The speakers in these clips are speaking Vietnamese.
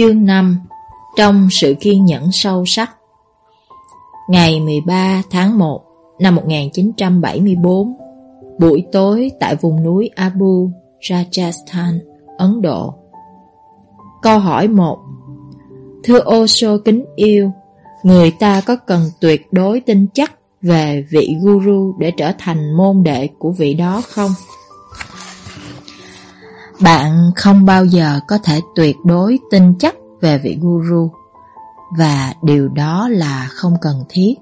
Chương 5 Trong sự kiên nhẫn sâu sắc Ngày 13 tháng 1 năm 1974 Buổi tối tại vùng núi Abu, Rajasthan, Ấn Độ Câu hỏi 1 Thưa Osho kính yêu Người ta có cần tuyệt đối tin chắc về vị guru để trở thành môn đệ của vị đó không? Bạn không bao giờ có thể tuyệt đối tin chắc về vị guru và điều đó là không cần thiết.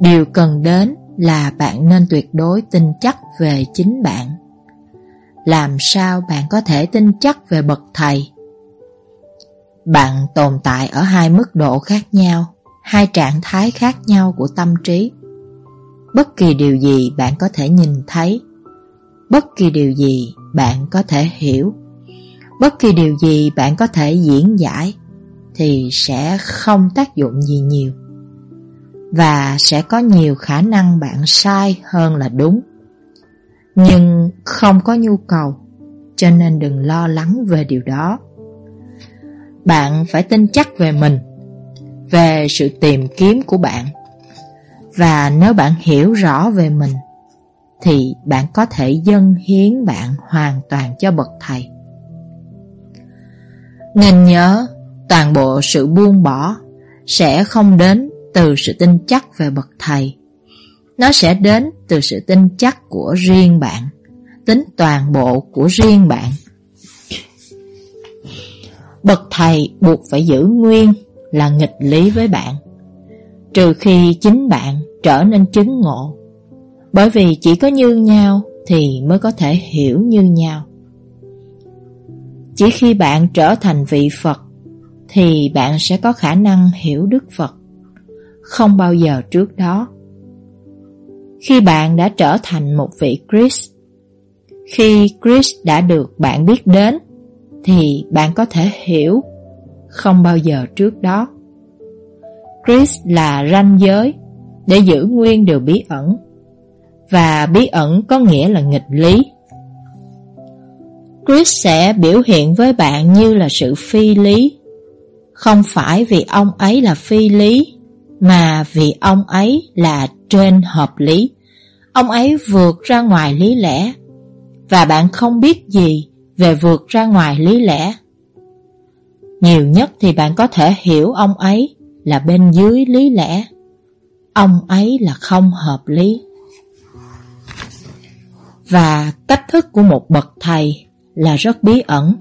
Điều cần đến là bạn nên tuyệt đối tin chắc về chính bạn. Làm sao bạn có thể tin chắc về bậc thầy? Bạn tồn tại ở hai mức độ khác nhau, hai trạng thái khác nhau của tâm trí. Bất kỳ điều gì bạn có thể nhìn thấy, bất kỳ điều gì bạn có thể hiểu, bất kỳ điều gì bạn có thể diễn giải thì sẽ không tác dụng gì nhiều. Và sẽ có nhiều khả năng bạn sai hơn là đúng. Nhưng không có nhu cầu, cho nên đừng lo lắng về điều đó. Bạn phải tin chắc về mình, về sự tìm kiếm của bạn. Và nếu bạn hiểu rõ về mình, thì bạn có thể dâng hiến bạn hoàn toàn cho bậc thầy. Nên nhớ, toàn bộ sự buông bỏ sẽ không đến từ sự tin chắc về bậc thầy. Nó sẽ đến từ sự tin chắc của riêng bạn, tính toàn bộ của riêng bạn. Bậc thầy buộc phải giữ nguyên là nghịch lý với bạn, trừ khi chính bạn trở nên chứng ngộ bởi vì chỉ có như nhau thì mới có thể hiểu như nhau. Chỉ khi bạn trở thành vị Phật thì bạn sẽ có khả năng hiểu Đức Phật, không bao giờ trước đó. Khi bạn đã trở thành một vị Chris, khi Chris đã được bạn biết đến, thì bạn có thể hiểu, không bao giờ trước đó. Chris là ranh giới để giữ nguyên điều bí ẩn và bí ẩn có nghĩa là nghịch lý. Chris sẽ biểu hiện với bạn như là sự phi lý, không phải vì ông ấy là phi lý, mà vì ông ấy là trên hợp lý. Ông ấy vượt ra ngoài lý lẽ, và bạn không biết gì về vượt ra ngoài lý lẽ. Nhiều nhất thì bạn có thể hiểu ông ấy là bên dưới lý lẽ. Ông ấy là không hợp lý. Và cách thức của một bậc thầy là rất bí ẩn.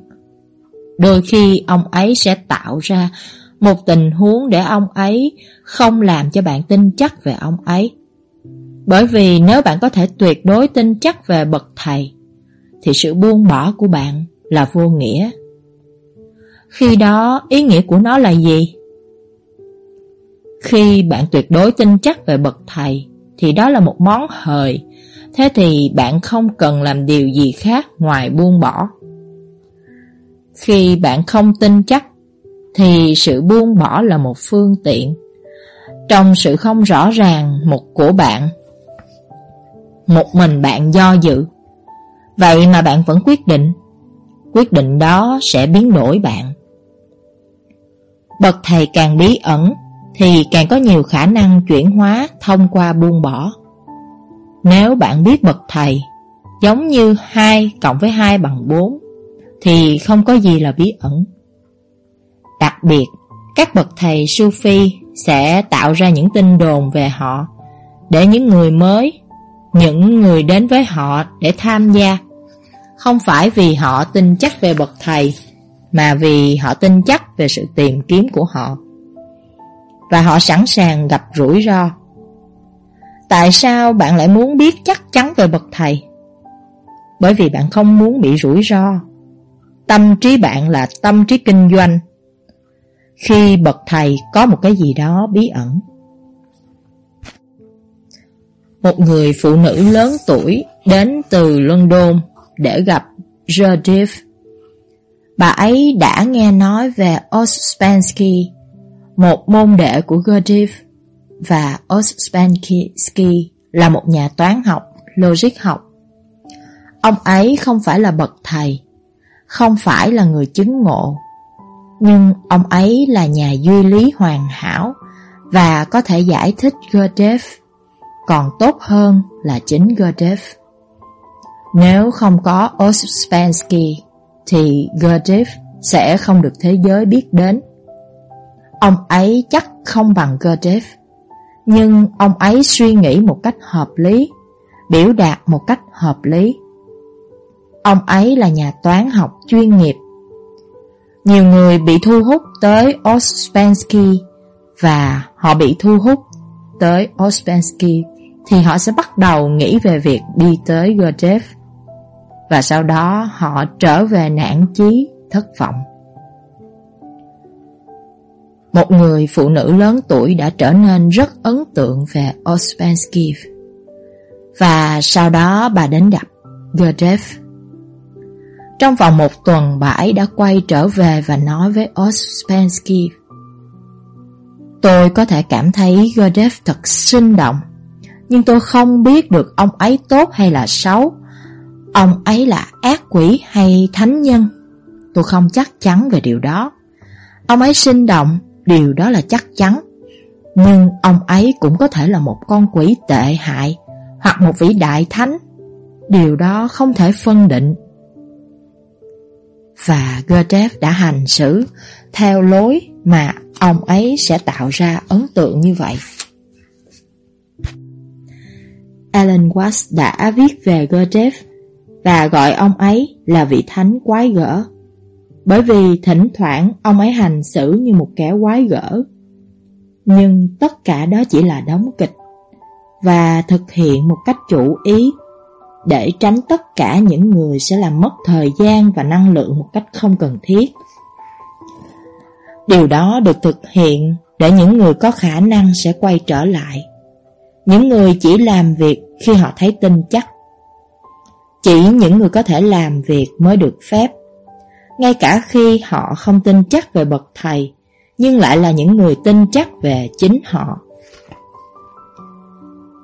Đôi khi ông ấy sẽ tạo ra một tình huống để ông ấy không làm cho bạn tin chắc về ông ấy. Bởi vì nếu bạn có thể tuyệt đối tin chắc về bậc thầy, thì sự buông bỏ của bạn là vô nghĩa. Khi đó, ý nghĩa của nó là gì? Khi bạn tuyệt đối tin chắc về bậc thầy, thì đó là một món hời Thế thì bạn không cần làm điều gì khác ngoài buông bỏ. Khi bạn không tin chắc, thì sự buông bỏ là một phương tiện. Trong sự không rõ ràng một của bạn, một mình bạn do dự. Vậy mà bạn vẫn quyết định, quyết định đó sẽ biến đổi bạn. Bậc thầy càng bí ẩn, thì càng có nhiều khả năng chuyển hóa thông qua buông bỏ. Nếu bạn biết bậc thầy giống như 2 cộng với 2 bằng 4 thì không có gì là bí ẩn. Đặc biệt, các bậc thầy Sufi sẽ tạo ra những tin đồn về họ để những người mới, những người đến với họ để tham gia. Không phải vì họ tin chắc về bậc thầy, mà vì họ tin chắc về sự tìm kiếm của họ. Và họ sẵn sàng gặp rủi ro Tại sao bạn lại muốn biết chắc chắn về bậc thầy? Bởi vì bạn không muốn bị rủi ro. Tâm trí bạn là tâm trí kinh doanh. Khi bậc thầy có một cái gì đó bí ẩn. Một người phụ nữ lớn tuổi đến từ London để gặp Judith. Bà ấy đã nghe nói về Ospensky, một môn đệ của Gurdjieff và Ospensky là một nhà toán học, logic học. Ông ấy không phải là bậc thầy, không phải là người chứng ngộ, Nhưng ông ấy là nhà duy lý hoàn hảo và có thể giải thích Gurdjieff, còn tốt hơn là chính Gurdjieff. Nếu không có Ospensky thì Gurdjieff sẽ không được thế giới biết đến. Ông ấy chắc không bằng Gurdjieff, nhưng ông ấy suy nghĩ một cách hợp lý, biểu đạt một cách hợp lý. Ông ấy là nhà toán học chuyên nghiệp. Nhiều người bị thu hút tới Ospensky và họ bị thu hút tới Ospensky thì họ sẽ bắt đầu nghĩ về việc đi tới Gurdjieff và sau đó họ trở về nản chí, thất vọng. Một người phụ nữ lớn tuổi đã trở nên rất ấn tượng về Ospensky. Và sau đó bà đến gặp Gerdev. Trong vòng một tuần, bà ấy đã quay trở về và nói với Ospensky, Tôi có thể cảm thấy Gerdev thật sinh động, Nhưng tôi không biết được ông ấy tốt hay là xấu. Ông ấy là ác quỷ hay thánh nhân? Tôi không chắc chắn về điều đó. Ông ấy sinh động Điều đó là chắc chắn. Nhưng ông ấy cũng có thể là một con quỷ tệ hại, Hoặc một vĩ đại thánh. Điều đó không thể phân định. Và Gurdjieff đã hành xử Theo lối mà ông ấy sẽ tạo ra ấn tượng như vậy. Alan Watts đã viết về Gurdjieff và gọi ông ấy là vị thánh quái gở. Bởi vì thỉnh thoảng ông ấy hành xử như một kẻ quái gở. Nhưng tất cả đó chỉ là đóng kịch và thực hiện một cách chủ ý để tránh tất cả những người sẽ làm mất thời gian và năng lượng một cách không cần thiết. Điều đó được thực hiện để những người có khả năng sẽ quay trở lại. Những người chỉ làm việc khi họ thấy tin chắc chỉ những người có thể làm việc mới được phép. Ngay cả khi họ không tin chắc về bậc thầy, nhưng lại là những người tin chắc về chính họ.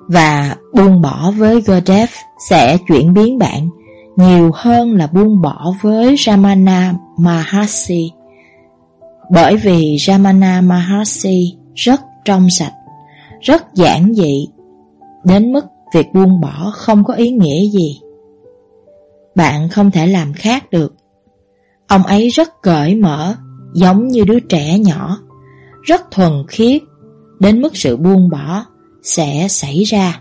Và buông bỏ với Gurdjieff sẽ chuyển biến bạn nhiều hơn là buông bỏ với Ramana Maharshi. Bởi vì Ramana Maharshi rất trong sạch, rất giản dị, đến mức việc buông bỏ không có ý nghĩa gì. Bạn không thể làm khác được. Ông ấy rất cởi mở, giống như đứa trẻ nhỏ, rất thuần khiết, đến mức sự buông bỏ sẽ xảy ra.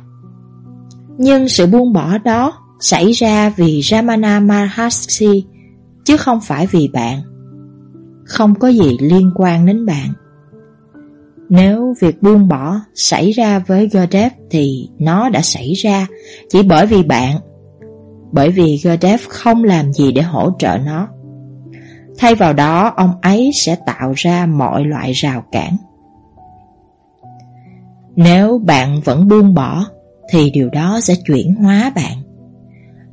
Nhưng sự buông bỏ đó xảy ra vì Ramana Maharshi, chứ không phải vì bạn. Không có gì liên quan đến bạn. Nếu việc buông bỏ xảy ra với Gurdjieff thì nó đã xảy ra chỉ bởi vì bạn bởi vì Gurdjieff không làm gì để hỗ trợ nó. Thay vào đó, ông ấy sẽ tạo ra mọi loại rào cản. Nếu bạn vẫn buông bỏ, thì điều đó sẽ chuyển hóa bạn.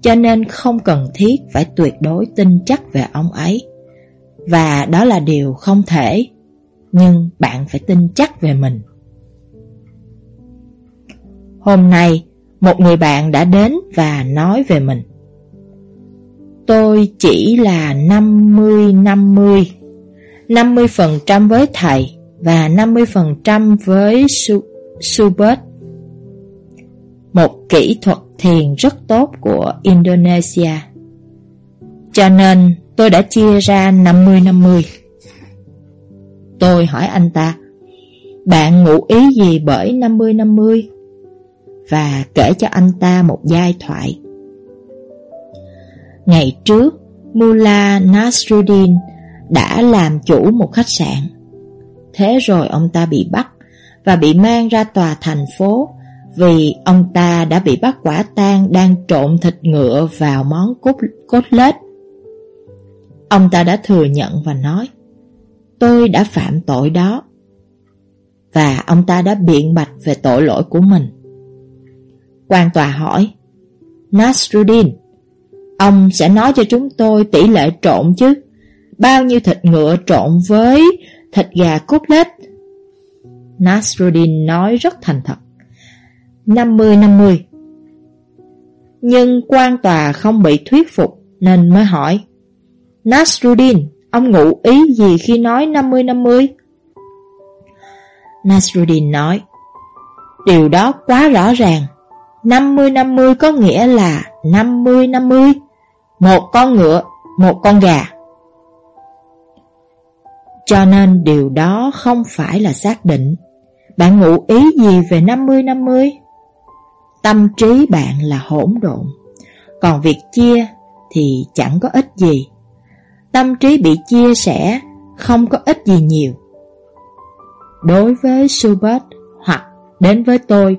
Cho nên không cần thiết phải tuyệt đối tin chắc về ông ấy. Và đó là điều không thể, nhưng bạn phải tin chắc về mình. Hôm nay, một người bạn đã đến và nói về mình. Tôi chỉ là 50-50 50% với thầy Và 50% với Subert. Một kỹ thuật thiền rất tốt của Indonesia. Cho nên tôi đã chia ra 50-50 Tôi hỏi anh ta, Bạn ngụ ý gì bởi 50-50? Và kể cho anh ta một giai thoại. Ngày trước, Mullah Nasruddin đã làm chủ một khách sạn. Thế rồi ông ta bị bắt và bị mang ra tòa thành phố vì ông ta đã bị bắt quả tang đang trộn thịt ngựa vào món cốt, cốt lết. Ông ta đã thừa nhận và nói Tôi đã phạm tội đó Và ông ta đã biện bạch về tội lỗi của mình quan tòa hỏi Nasruddin Ông sẽ nói cho chúng tôi tỷ lệ trộn chứ. Bao nhiêu thịt ngựa trộn với thịt gà cốt lết? Nasruddin nói rất thành thật. 50-50 Nhưng quan tòa không bị thuyết phục Nên mới hỏi. Nasruddin ông ngụ ý gì khi nói 50-50? Nasruddin nói, điều đó quá rõ ràng. 50-50 có nghĩa là 50-50, một con ngựa, một con gà. Cho nên điều đó không phải là xác định. Bạn ngụ ý gì về 50-50? Tâm trí bạn là hỗn độn, còn việc chia thì chẳng có ích gì. Tâm trí bị chia sẻ không có ích gì nhiều. Đối với Schubert hoặc đến với tôi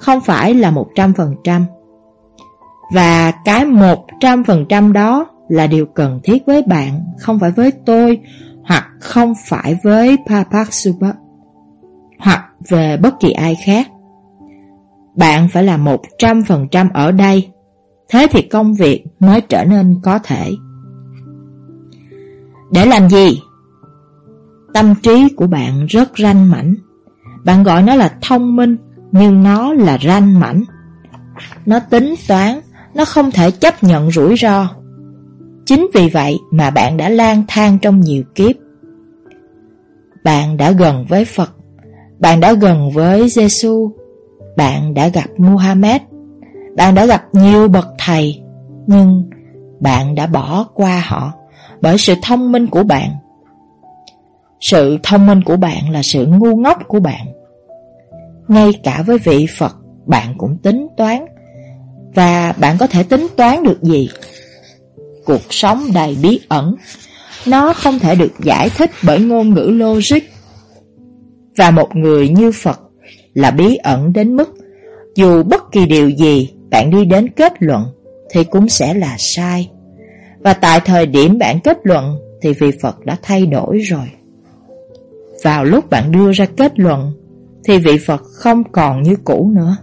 không phải là 100%. Và cái 100% đó là điều cần thiết với bạn, không phải với tôi hoặc không phải với Papak Schubert hoặc về bất kỳ ai khác. Bạn phải là 100% ở đây, thế thì công việc mới trở nên có thể. Để làm gì? Tâm trí của bạn rất ranh mảnh. Bạn gọi nó là thông minh, nhưng nó là ranh mảnh. Nó tính toán, nó không thể chấp nhận rủi ro. Chính vì vậy mà bạn đã lang thang trong nhiều kiếp. Bạn đã gần với Phật, bạn đã gần với Giêsu, bạn đã gặp Muhammad, bạn đã gặp nhiều bậc thầy, nhưng bạn đã bỏ qua họ bởi sự thông minh của bạn. Sự thông minh của bạn là sự ngu ngốc của bạn. Ngay cả với vị Phật, bạn cũng tính toán. Và bạn có thể tính toán được gì? Cuộc sống đầy bí ẩn. Nó không thể được giải thích bởi ngôn ngữ logic. Và một người như Phật là bí ẩn đến mức, dù bất kỳ điều gì bạn đi đến kết luận thì cũng sẽ là sai. Và tại thời điểm bạn kết luận thì vị Phật đã thay đổi rồi. Vào lúc bạn đưa ra kết luận thì vị Phật không còn như cũ nữa.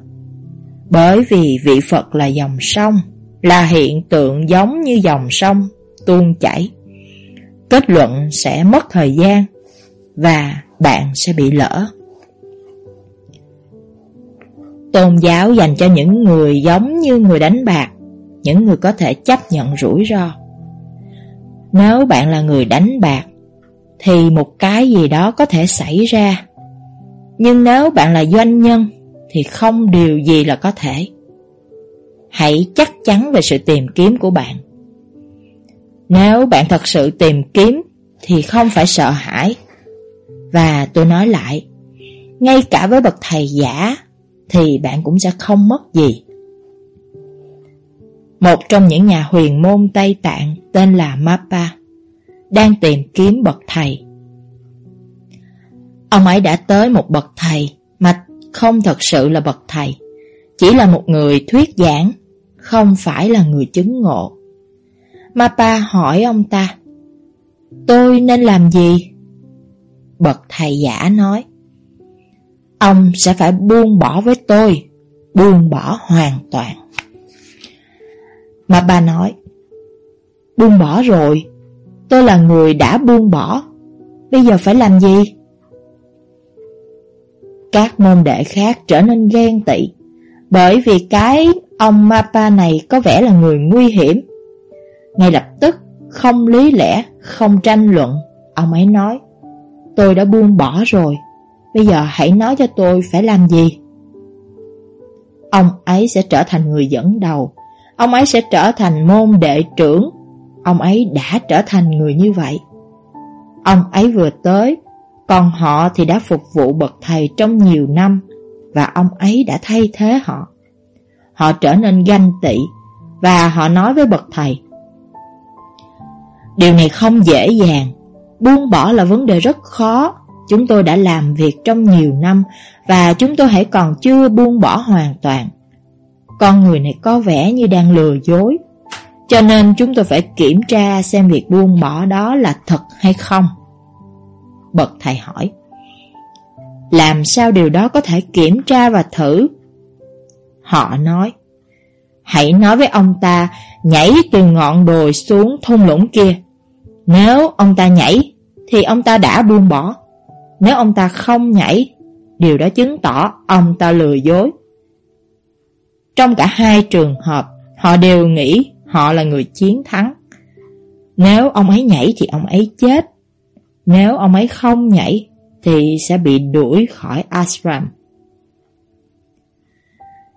Bởi vì vị Phật là dòng sông, là hiện tượng giống như dòng sông tuôn chảy. Kết luận sẽ mất thời gian và bạn sẽ bị lỡ. Tôn giáo dành cho những người giống như người đánh bạc, những người có thể chấp nhận rủi ro. Nếu bạn là người đánh bạc, thì một cái gì đó có thể xảy ra. Nhưng nếu bạn là doanh nhân, thì không điều gì là có thể. Hãy chắc chắn về sự tìm kiếm của bạn. Nếu bạn thật sự tìm kiếm, thì không phải sợ hãi. Và tôi nói lại, ngay cả với bậc thầy giả, thì bạn cũng sẽ không mất gì. Một trong những nhà huyền môn Tây Tạng tên là Mappa đang tìm kiếm bậc thầy. Ông ấy đã tới một bậc thầy không thật sự là bậc thầy, chỉ là một người thuyết giảng, không phải là người chứng ngộ. Mapa hỏi ông ta, tôi nên làm gì? Bậc thầy giả nói, ông sẽ phải buông bỏ với tôi, buông bỏ hoàn toàn. Mapa nói, buông bỏ rồi, Tôi là người đã buông bỏ Bây giờ phải làm gì? Các môn đệ khác trở nên ghen tị. Bởi vì cái ông Mapa này có vẻ là người nguy hiểm. Ngay lập tức Không lý lẽ Không tranh luận Ông ấy nói Tôi đã buông bỏ rồi Bây giờ hãy nói cho tôi phải làm gì? Ông ấy sẽ trở thành người dẫn đầu Ông ấy sẽ trở thành môn đệ trưởng Ông ấy đã trở thành người như vậy. Ông ấy vừa tới, còn họ thì đã phục vụ bậc thầy trong nhiều năm và ông ấy đã thay thế họ. Họ trở nên ganh tị và họ nói với bậc thầy. Điều này không dễ dàng, buông bỏ là vấn đề rất khó. Chúng tôi đã làm việc trong nhiều năm và chúng tôi hãy còn chưa buông bỏ hoàn toàn. Con người này có vẻ như đang lừa dối cho nên chúng tôi phải kiểm tra xem việc buông bỏ đó là thật hay không. Bậc thầy hỏi. Làm sao điều đó có thể kiểm tra và thử? Họ nói. Hãy nói với ông ta nhảy từ ngọn đồi xuống thung lũng kia. Nếu ông ta nhảy thì ông ta đã buông bỏ. Nếu ông ta không nhảy, điều đó chứng tỏ ông ta lừa dối. Trong cả hai trường hợp, họ đều nghĩ họ là người chiến thắng. Nếu ông ấy nhảy thì ông ấy chết. Nếu ông ấy không nhảy thì sẽ bị đuổi khỏi ashram.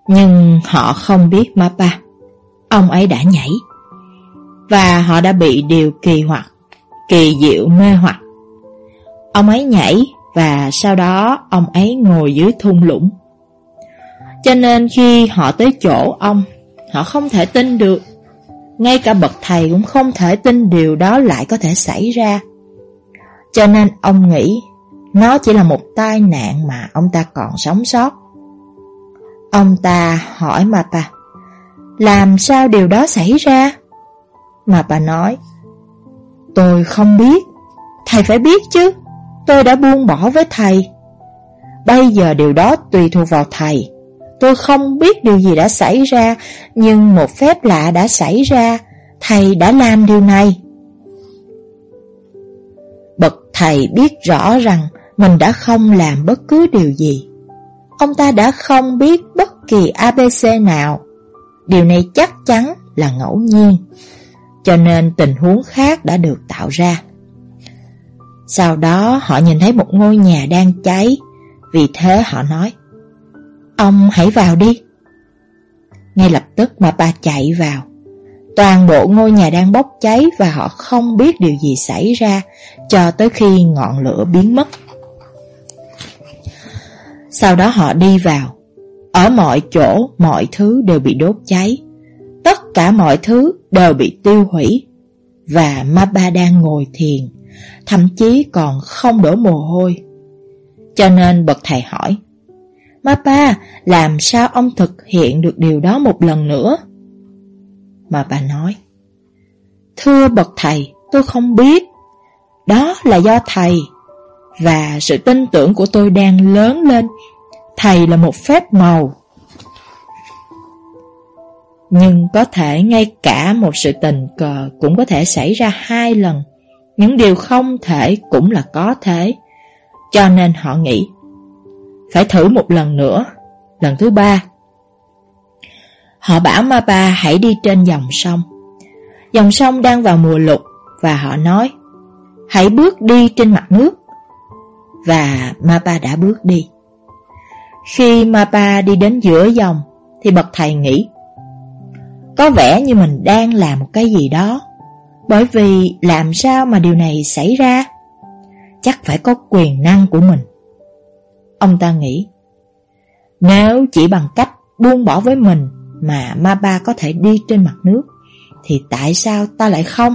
Nhưng họ không biết Mapa. Ông ấy đã nhảy. Và họ đã bị điều kỳ hoặc, kỳ diệu mê hoặc. Ông ấy nhảy và sau đó ông ấy ngồi dưới thung lũng. Cho nên khi họ tới chỗ ông, họ không thể tin được. Ngay cả bậc thầy cũng không thể tin điều đó lại có thể xảy ra. Cho nên ông nghĩ nó chỉ là một tai nạn mà ông ta còn sống sót. Ông ta hỏi Mapa, làm sao điều đó xảy ra? Mapa nói, tôi không biết, thầy phải biết chứ, tôi đã buông bỏ với thầy. Bây giờ điều đó tùy thuộc vào thầy. Tôi không biết điều gì đã xảy ra, nhưng một phép lạ đã xảy ra, thầy đã làm điều này. Thầy biết rõ rằng mình đã không làm bất cứ điều gì. Ông ta đã không biết bất kỳ ABC nào. Điều này chắc chắn là ngẫu nhiên. Cho nên tình huống khác đã được tạo ra. Sau đó, họ nhìn thấy một ngôi nhà đang cháy. Vì thế, họ nói, Ông hãy vào đi. Ngay lập tức mà bà chạy vào. Toàn bộ ngôi nhà đang bốc cháy và họ không biết điều gì xảy ra cho tới khi ngọn lửa biến mất. Sau đó họ đi vào. Ở mọi chỗ, mọi thứ đều bị đốt cháy. Tất cả mọi thứ đều bị tiêu hủy. Và Mappa đang ngồi thiền, thậm chí còn không đổ mồ hôi. Cho nên bậc thầy hỏi, Mappa, làm sao ông thực hiện được điều đó một lần nữa? Mà bà nói, Thưa bậc thầy, tôi không biết. Đó là do thầy và sự tin tưởng của tôi đang lớn lên. Thầy là một phép màu. Nhưng có thể ngay cả một sự tình cờ cũng có thể xảy ra hai lần. Những điều không thể cũng là có thể. Cho nên họ nghĩ, phải thử một lần nữa, lần thứ ba. Họ bảo Mapa hãy đi trên dòng sông. Dòng sông đang vào mùa lục và họ nói, hãy bước đi trên mặt nước. Và Mapa đã bước đi. Khi Mapa đi đến giữa dòng thì bậc thầy nghĩ Có vẻ như mình đang làm một cái gì đó Bởi vì làm sao mà điều này xảy ra Chắc phải có quyền năng của mình Ông ta nghĩ Nếu chỉ bằng cách buông bỏ với mình mà ma ba có thể đi trên mặt nước, Thì tại sao ta lại không?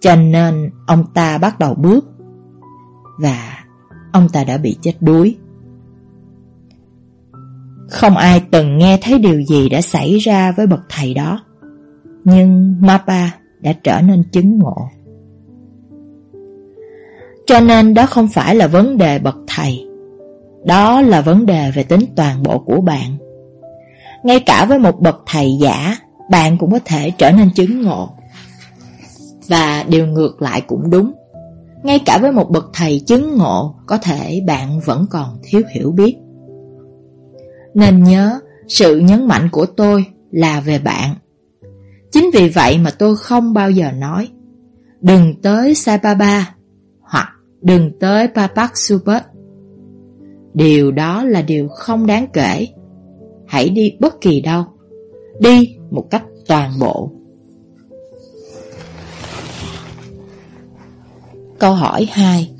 Cho nên ông ta bắt đầu bước, Và ông ta đã bị chết đuối. Không ai từng nghe thấy điều gì đã xảy ra với bậc thầy đó, Nhưng Mapa đã trở nên chứng ngộ. Cho nên đó không phải là vấn đề bậc thầy, Đó là vấn đề về tính toàn bộ của bạn. Ngay cả với một bậc thầy giả Bạn cũng có thể trở nên chứng ngộ Và điều ngược lại cũng đúng ngay cả với một bậc thầy chứng ngộ, có thể bạn vẫn còn thiếu hiểu biết. Nên nhớ, sự nhấn mạnh của tôi là về bạn. Chính vì vậy mà tôi không bao giờ nói, đừng tới Sai Baba hoặc đừng tới Papak Super. Điều đó là điều không đáng kể. Hãy đi bất kỳ đâu. Đi một cách toàn bộ. Câu hỏi 2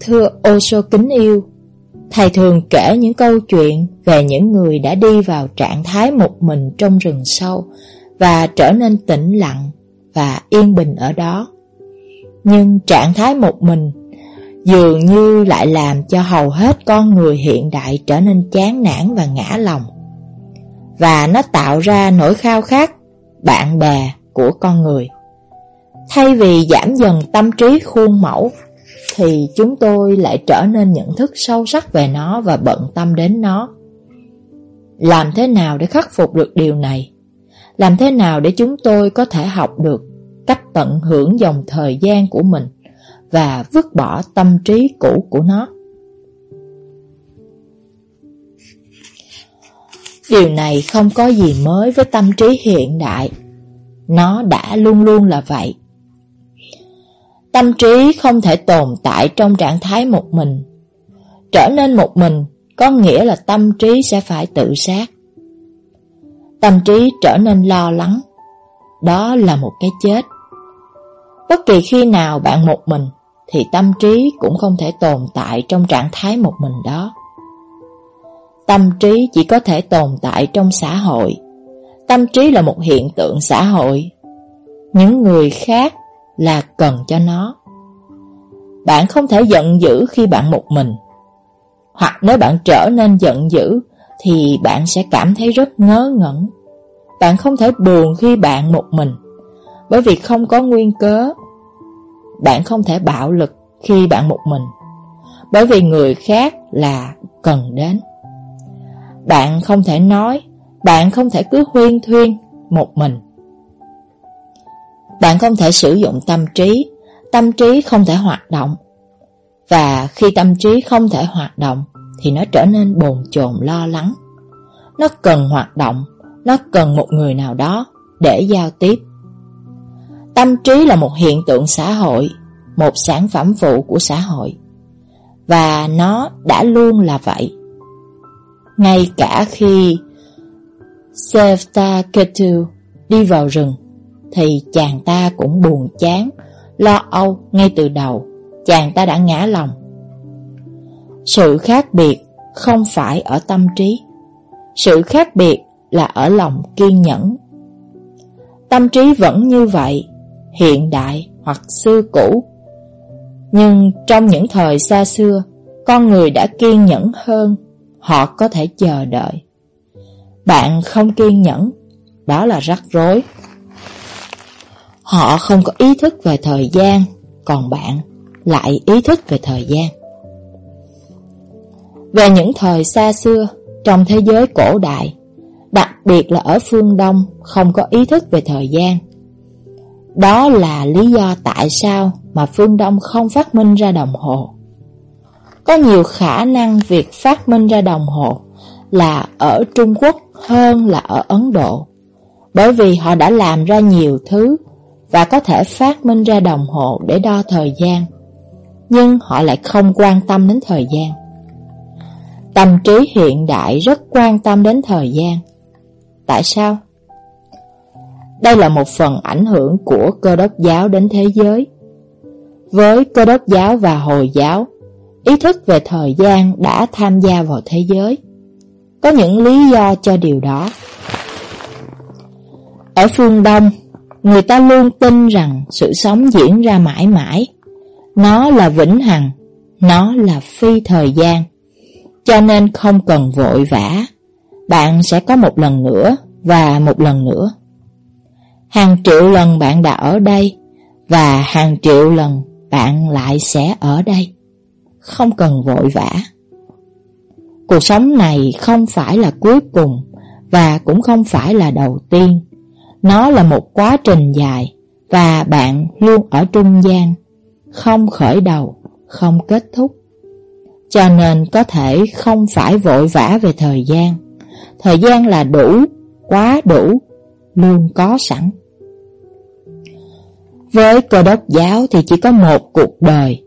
Thưa ô sô kính yêu, Thầy thường kể những câu chuyện về những người đã đi vào trạng thái một mình trong rừng sâu và trở nên tĩnh lặng và yên bình ở đó. Nhưng trạng thái một mình dường như lại làm cho hầu hết con người hiện đại trở nên chán nản và ngã lòng. Và nó tạo ra nỗi khao khát bạn bè của con người. Thay vì giảm dần tâm trí khuôn mẫu, thì chúng tôi lại trở nên nhận thức sâu sắc về nó và bận tâm đến nó. Làm thế nào để khắc phục được điều này? Làm thế nào để chúng tôi có thể học được cách tận hưởng dòng thời gian của mình và vứt bỏ tâm trí cũ của nó? Điều này không có gì mới với tâm trí hiện đại nó đã luôn luôn là vậy. Tâm trí không thể tồn tại trong trạng thái một mình. Trở nên một mình có nghĩa là tâm trí sẽ phải tự sát. Tâm trí trở nên lo lắng. Đó là một cái chết. Bất kỳ khi nào bạn một mình thì tâm trí cũng không thể tồn tại trong trạng thái một mình đó. Tâm trí chỉ có thể tồn tại trong xã hội. Tâm trí là một hiện tượng xã hội. Những người khác là cần cho nó. Bạn không thể giận dữ khi bạn một mình. Hoặc nếu bạn trở nên giận dữ thì bạn sẽ cảm thấy rất ngớ ngẩn. Bạn không thể buồn khi bạn một mình, bởi vì không có nguyên cớ. Bạn không thể bạo lực khi bạn một mình, bởi vì người khác là cần đến. Bạn không thể nói, bạn không thể cứ huyên thuyên một mình. Bạn không thể sử dụng tâm trí, tâm trí không thể hoạt động. Và khi tâm trí không thể hoạt động thì nó trở nên bồn chồn lo lắng. Nó cần hoạt động, nó cần một người nào đó để giao tiếp. Tâm trí là một hiện tượng xã hội, một sản phẩm phụ của xã hội. Và nó đã luôn là vậy. Ngay cả khi Sevta Ketu đi vào rừng, thì chàng ta cũng buồn chán, lo âu ngay từ đầu, chàng ta đã ngã lòng. Sự khác biệt không phải ở tâm trí, sự khác biệt là ở lòng kiên nhẫn. Tâm trí vẫn như vậy, hiện đại hoặc xưa cũ. Nhưng trong những thời xa xưa, con người đã kiên nhẫn hơn, họ có thể chờ đợi. Bạn không kiên nhẫn, đó là rắc rối. Họ không có ý thức về thời gian, còn bạn lại ý thức về thời gian. Về những thời xa xưa, trong thế giới cổ đại, đặc biệt là ở phương Đông không có ý thức về thời gian. Đó là lý do tại sao mà phương Đông không phát minh ra đồng hồ. Có nhiều khả năng việc phát minh ra đồng hồ là ở Trung Quốc hơn là ở Ấn Độ, bởi vì họ đã làm ra nhiều thứ và có thể phát minh ra đồng hồ để đo thời gian, nhưng họ lại không quan tâm đến thời gian. Tâm trí hiện đại rất quan tâm đến thời gian. Tại sao? Đây là một phần ảnh hưởng của cơ đốc giáo đến thế giới. Với cơ đốc giáo và Hồi giáo, ý thức về thời gian đã tham gia vào thế giới. Có những lý do cho điều đó. Ở phương Đông, người ta luôn tin rằng sự sống diễn ra mãi mãi. Nó là vĩnh hằng, nó là phi thời gian. Cho nên không cần vội vã, bạn sẽ có một lần nữa và một lần nữa. Hàng triệu lần bạn đã ở đây và hàng triệu lần bạn lại sẽ ở đây. Không cần vội vã. Cuộc sống này không phải là cuối cùng và cũng không phải là đầu tiên. Nó là một quá trình dài và bạn luôn ở trung gian, không khởi đầu, không kết thúc. Cho nên có thể không phải vội vã về thời gian. Thời gian là đủ, quá đủ, luôn có sẵn. Với cơ đốc giáo thì chỉ có một cuộc đời.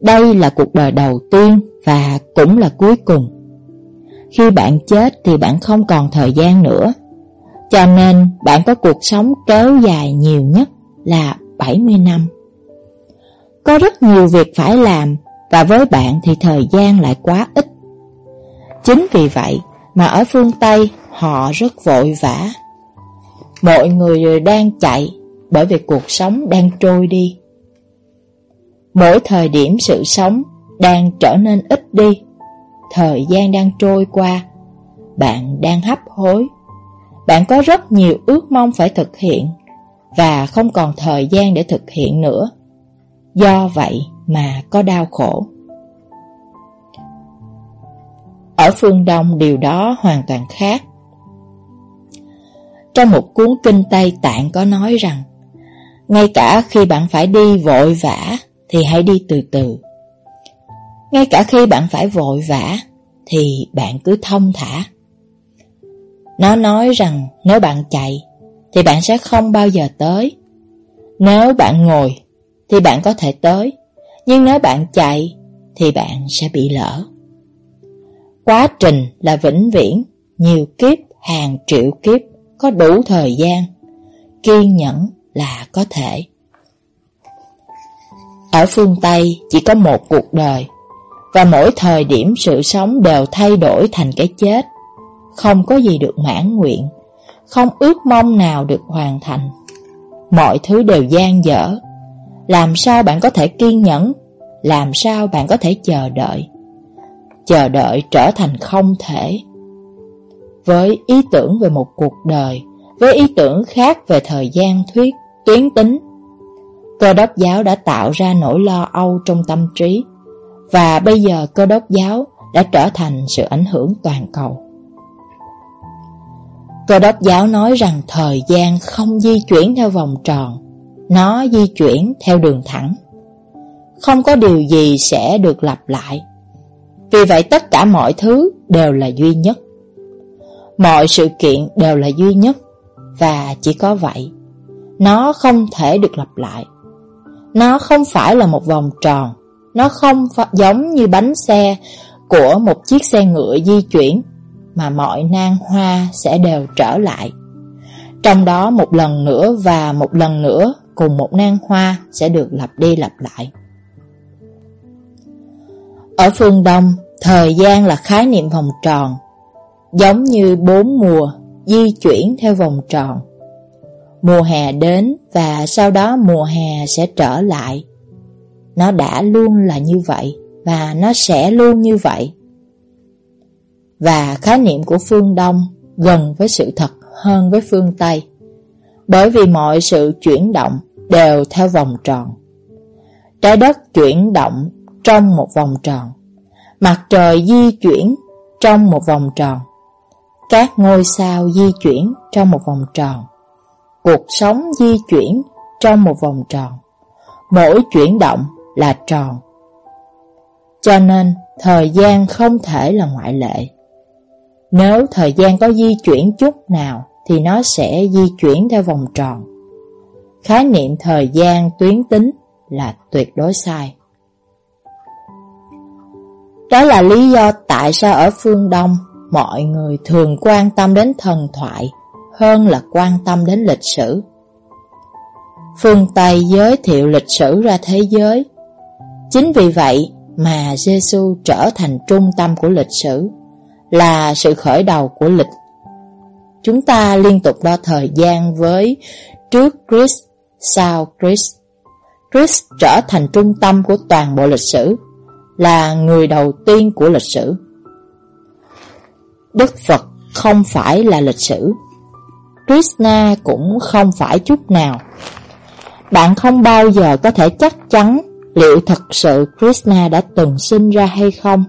Đây là cuộc đời đầu tiên và cũng là cuối cùng. Khi bạn chết thì bạn không còn thời gian nữa. Cho nên bạn có cuộc sống kéo dài nhiều nhất là 70 năm. Có rất nhiều việc phải làm và với bạn thì thời gian lại quá ít. Chính vì vậy mà ở phương Tây họ rất vội vã. Mọi người đang chạy bởi vì cuộc sống đang trôi đi. Mỗi thời điểm sự sống đang trở nên ít đi, thời gian đang trôi qua, bạn đang hấp hối. Bạn có rất nhiều ước mong phải thực hiện và không còn thời gian để thực hiện nữa. Do vậy mà có đau khổ. Ở phương Đông điều đó hoàn toàn khác. Trong một cuốn kinh Tây Tạng có nói rằng ngay cả khi bạn phải đi vội vã thì hãy đi từ từ. Ngay cả khi bạn phải vội vã thì bạn cứ thông thả. Nó nói rằng nếu bạn chạy thì bạn sẽ không bao giờ tới. Nếu bạn ngồi thì bạn có thể tới, nhưng nếu bạn chạy thì bạn sẽ bị lỡ. Quá trình là vĩnh viễn, nhiều kiếp, hàng triệu kiếp, có đủ thời gian. Kiên nhẫn là có thể. Ở phương Tây chỉ có một cuộc đời, và mỗi thời điểm sự sống đều thay đổi thành cái chết. Không có gì được mãn nguyện, không ước mong nào được hoàn thành. Mọi thứ đều gian dở. Làm sao bạn có thể kiên nhẫn? Làm sao bạn có thể chờ đợi? Chờ đợi trở thành không thể. Với ý tưởng về một cuộc đời, với ý tưởng khác về thời gian thuyết, tuyến tính, cơ đốc giáo đã tạo ra nỗi lo âu trong tâm trí, và bây giờ cơ đốc giáo đã trở thành sự ảnh hưởng toàn cầu. Cơ đốc giáo nói rằng thời gian không di chuyển theo vòng tròn, nó di chuyển theo đường thẳng. Không có điều gì sẽ được lặp lại. Vì vậy tất cả mọi thứ đều là duy nhất. Mọi sự kiện đều là duy nhất và chỉ có vậy. Nó không thể được lặp lại. Nó không phải là một vòng tròn, nó không giống như bánh xe của một chiếc xe ngựa di chuyển mà mọi nan hoa sẽ đều trở lại. Trong đó một lần nữa và một lần nữa cùng một nan hoa sẽ được lặp đi lặp lại. Ở phương Đông, thời gian là khái niệm vòng tròn, giống như bốn mùa di chuyển theo vòng tròn. Mùa hè đến và sau đó mùa hè sẽ trở lại. Nó đã luôn là như vậy và nó sẽ luôn như vậy và khái niệm của phương Đông gần với sự thật hơn với phương Tây. Bởi vì mọi sự chuyển động đều theo vòng tròn. Trái đất chuyển động trong một vòng tròn. Mặt trời di chuyển trong một vòng tròn. Các ngôi sao di chuyển trong một vòng tròn. Cuộc sống di chuyển trong một vòng tròn. Mỗi chuyển động là tròn. Cho nên, thời gian không thể là ngoại lệ. Nếu thời gian có di chuyển chút nào thì nó sẽ di chuyển theo vòng tròn. Khái niệm thời gian tuyến tính là tuyệt đối sai. Đó là lý do tại sao ở phương Đông mọi người thường quan tâm đến thần thoại hơn là quan tâm đến lịch sử. Phương Tây giới thiệu lịch sử ra thế giới. Chính vì vậy mà Giêsu trở thành trung tâm của lịch sử là sự khởi đầu của lịch. Chúng ta liên tục đo thời gian với trước Chris, sau Chris. Chris trở thành trung tâm của toàn bộ lịch sử, là người đầu tiên của lịch sử. Đức Phật không phải là lịch sử. Krishna cũng không phải chút nào. Bạn không bao giờ có thể chắc chắn liệu thật sự Krishna đã từng sinh ra hay không.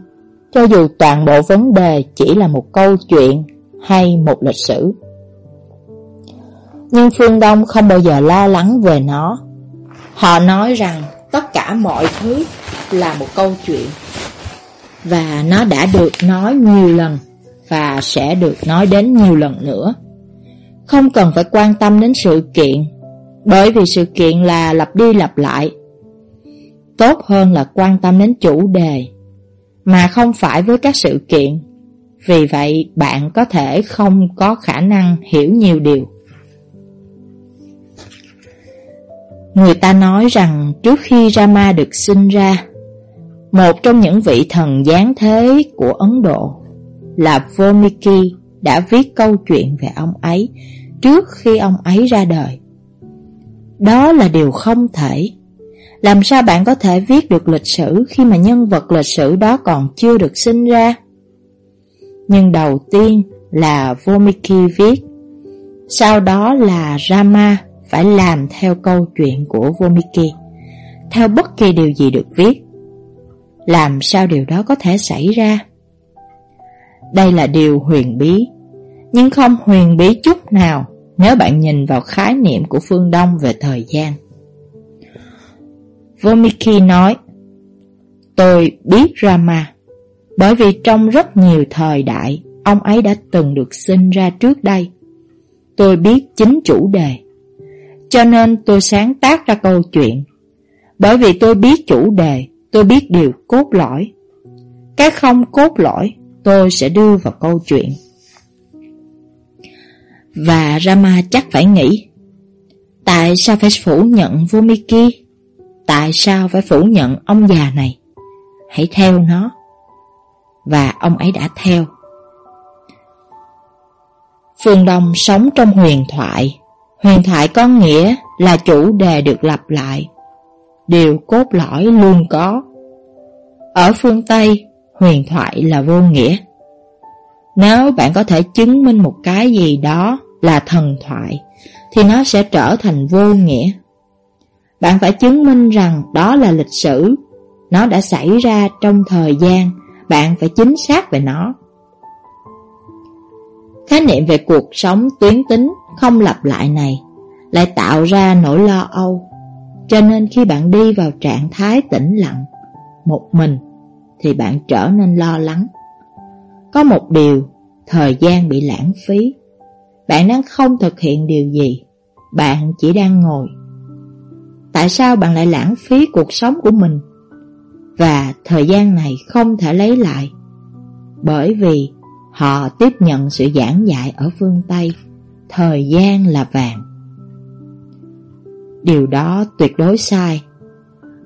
Cho dù toàn bộ vấn đề chỉ là một câu chuyện hay một lịch sử. Nhưng Phương Đông không bao giờ lo lắng về nó. Họ nói rằng tất cả mọi thứ là một câu chuyện. Và nó đã được nói nhiều lần và sẽ được nói đến nhiều lần nữa. Không cần phải quan tâm đến sự kiện, bởi vì sự kiện là lặp đi lặp lại. Tốt hơn là quan tâm đến chủ đề mà không phải với các sự kiện. Vì vậy, bạn có thể không có khả năng hiểu nhiều điều. Người ta nói rằng trước khi Rama được sinh ra, một trong những vị thần giáng thế của Ấn Độ là Vomiki đã viết câu chuyện về ông ấy trước khi ông ấy ra đời. Đó là điều không thể. Làm sao bạn có thể viết được lịch sử khi mà nhân vật lịch sử đó còn chưa được sinh ra? Nhưng đầu tiên là Vomiki viết, sau đó là Rama phải làm theo câu chuyện của Vomiki, theo bất kỳ điều gì được viết. Làm sao điều đó có thể xảy ra? Đây là điều huyền bí, nhưng không huyền bí chút nào nếu bạn nhìn vào khái niệm của phương Đông về thời gian. Vomiki nói Tôi biết Rama Bởi vì trong rất nhiều thời đại Ông ấy đã từng được sinh ra trước đây tôi biết chính chủ đề. Cho nên tôi sáng tác ra câu chuyện. Bởi vì tôi biết chủ đề, tôi biết điều cốt lõi. Cái không cốt lõi, tôi sẽ đưa vào câu chuyện. Và Rama chắc phải nghĩ, tại sao phải phủ nhận Vomiki? Tại sao phải phủ nhận ông già này? Hãy theo nó. Và ông ấy đã theo. Phương Đông sống trong huyền thoại. Huyền thoại có nghĩa là chủ đề được lặp lại. Điều cốt lõi luôn có. Ở phương Tây, huyền thoại là vô nghĩa. Nếu bạn có thể chứng minh một cái gì đó là thần thoại, thì nó sẽ trở thành vô nghĩa. Bạn phải chứng minh rằng đó là lịch sử, nó đã xảy ra trong thời gian, bạn phải chính xác về nó. Khái niệm về cuộc sống tuyến tính không lặp lại này lại tạo ra nỗi lo âu. Cho nên khi bạn đi vào trạng thái tĩnh lặng, một mình, thì bạn trở nên lo lắng. Có một điều, thời gian bị lãng phí. Bạn đang không thực hiện điều gì, bạn chỉ đang ngồi. Tại sao bạn lại lãng phí cuộc sống của mình? Và thời gian này không thể lấy lại. Bởi vì Họ tiếp nhận sự giảng dạy ở phương Tây Thời gian là vàng Điều đó tuyệt đối sai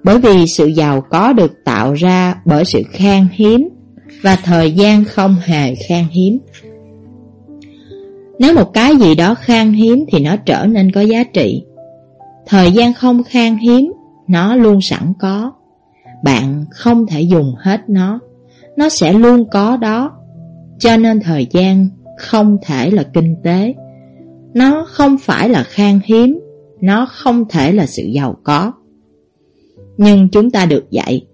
Bởi vì sự giàu có được tạo ra bởi sự khan hiếm Và thời gian không hề khan hiếm nếu một cái gì đó khan hiếm thì nó trở nên có giá trị. Thời gian không khan hiếm, nó luôn sẵn có. Bạn không thể dùng hết nó. Nó sẽ luôn có đó. Cho nên thời gian không thể là kinh tế. Nó không phải là khan hiếm Nó không thể là sự giàu có. Nhưng chúng ta được dạy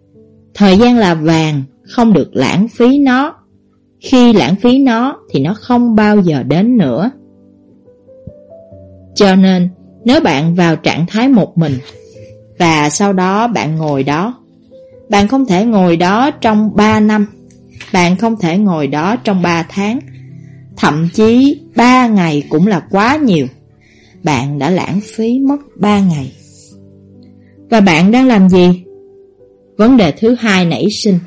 Thời gian là vàng Không được lãng phí nó. Khi lãng phí nó Thì nó không bao giờ đến nữa. Cho nên, Nếu bạn vào trạng thái một mình, Và sau đó bạn ngồi đó, Bạn không thể ngồi đó trong 3 năm, bạn không thể ngồi đó trong 3 tháng, Thậm chí 3 ngày cũng là quá nhiều, Bạn đã lãng phí mất 3 ngày. Và bạn đang làm gì? Vấn đề thứ hai nảy sinh.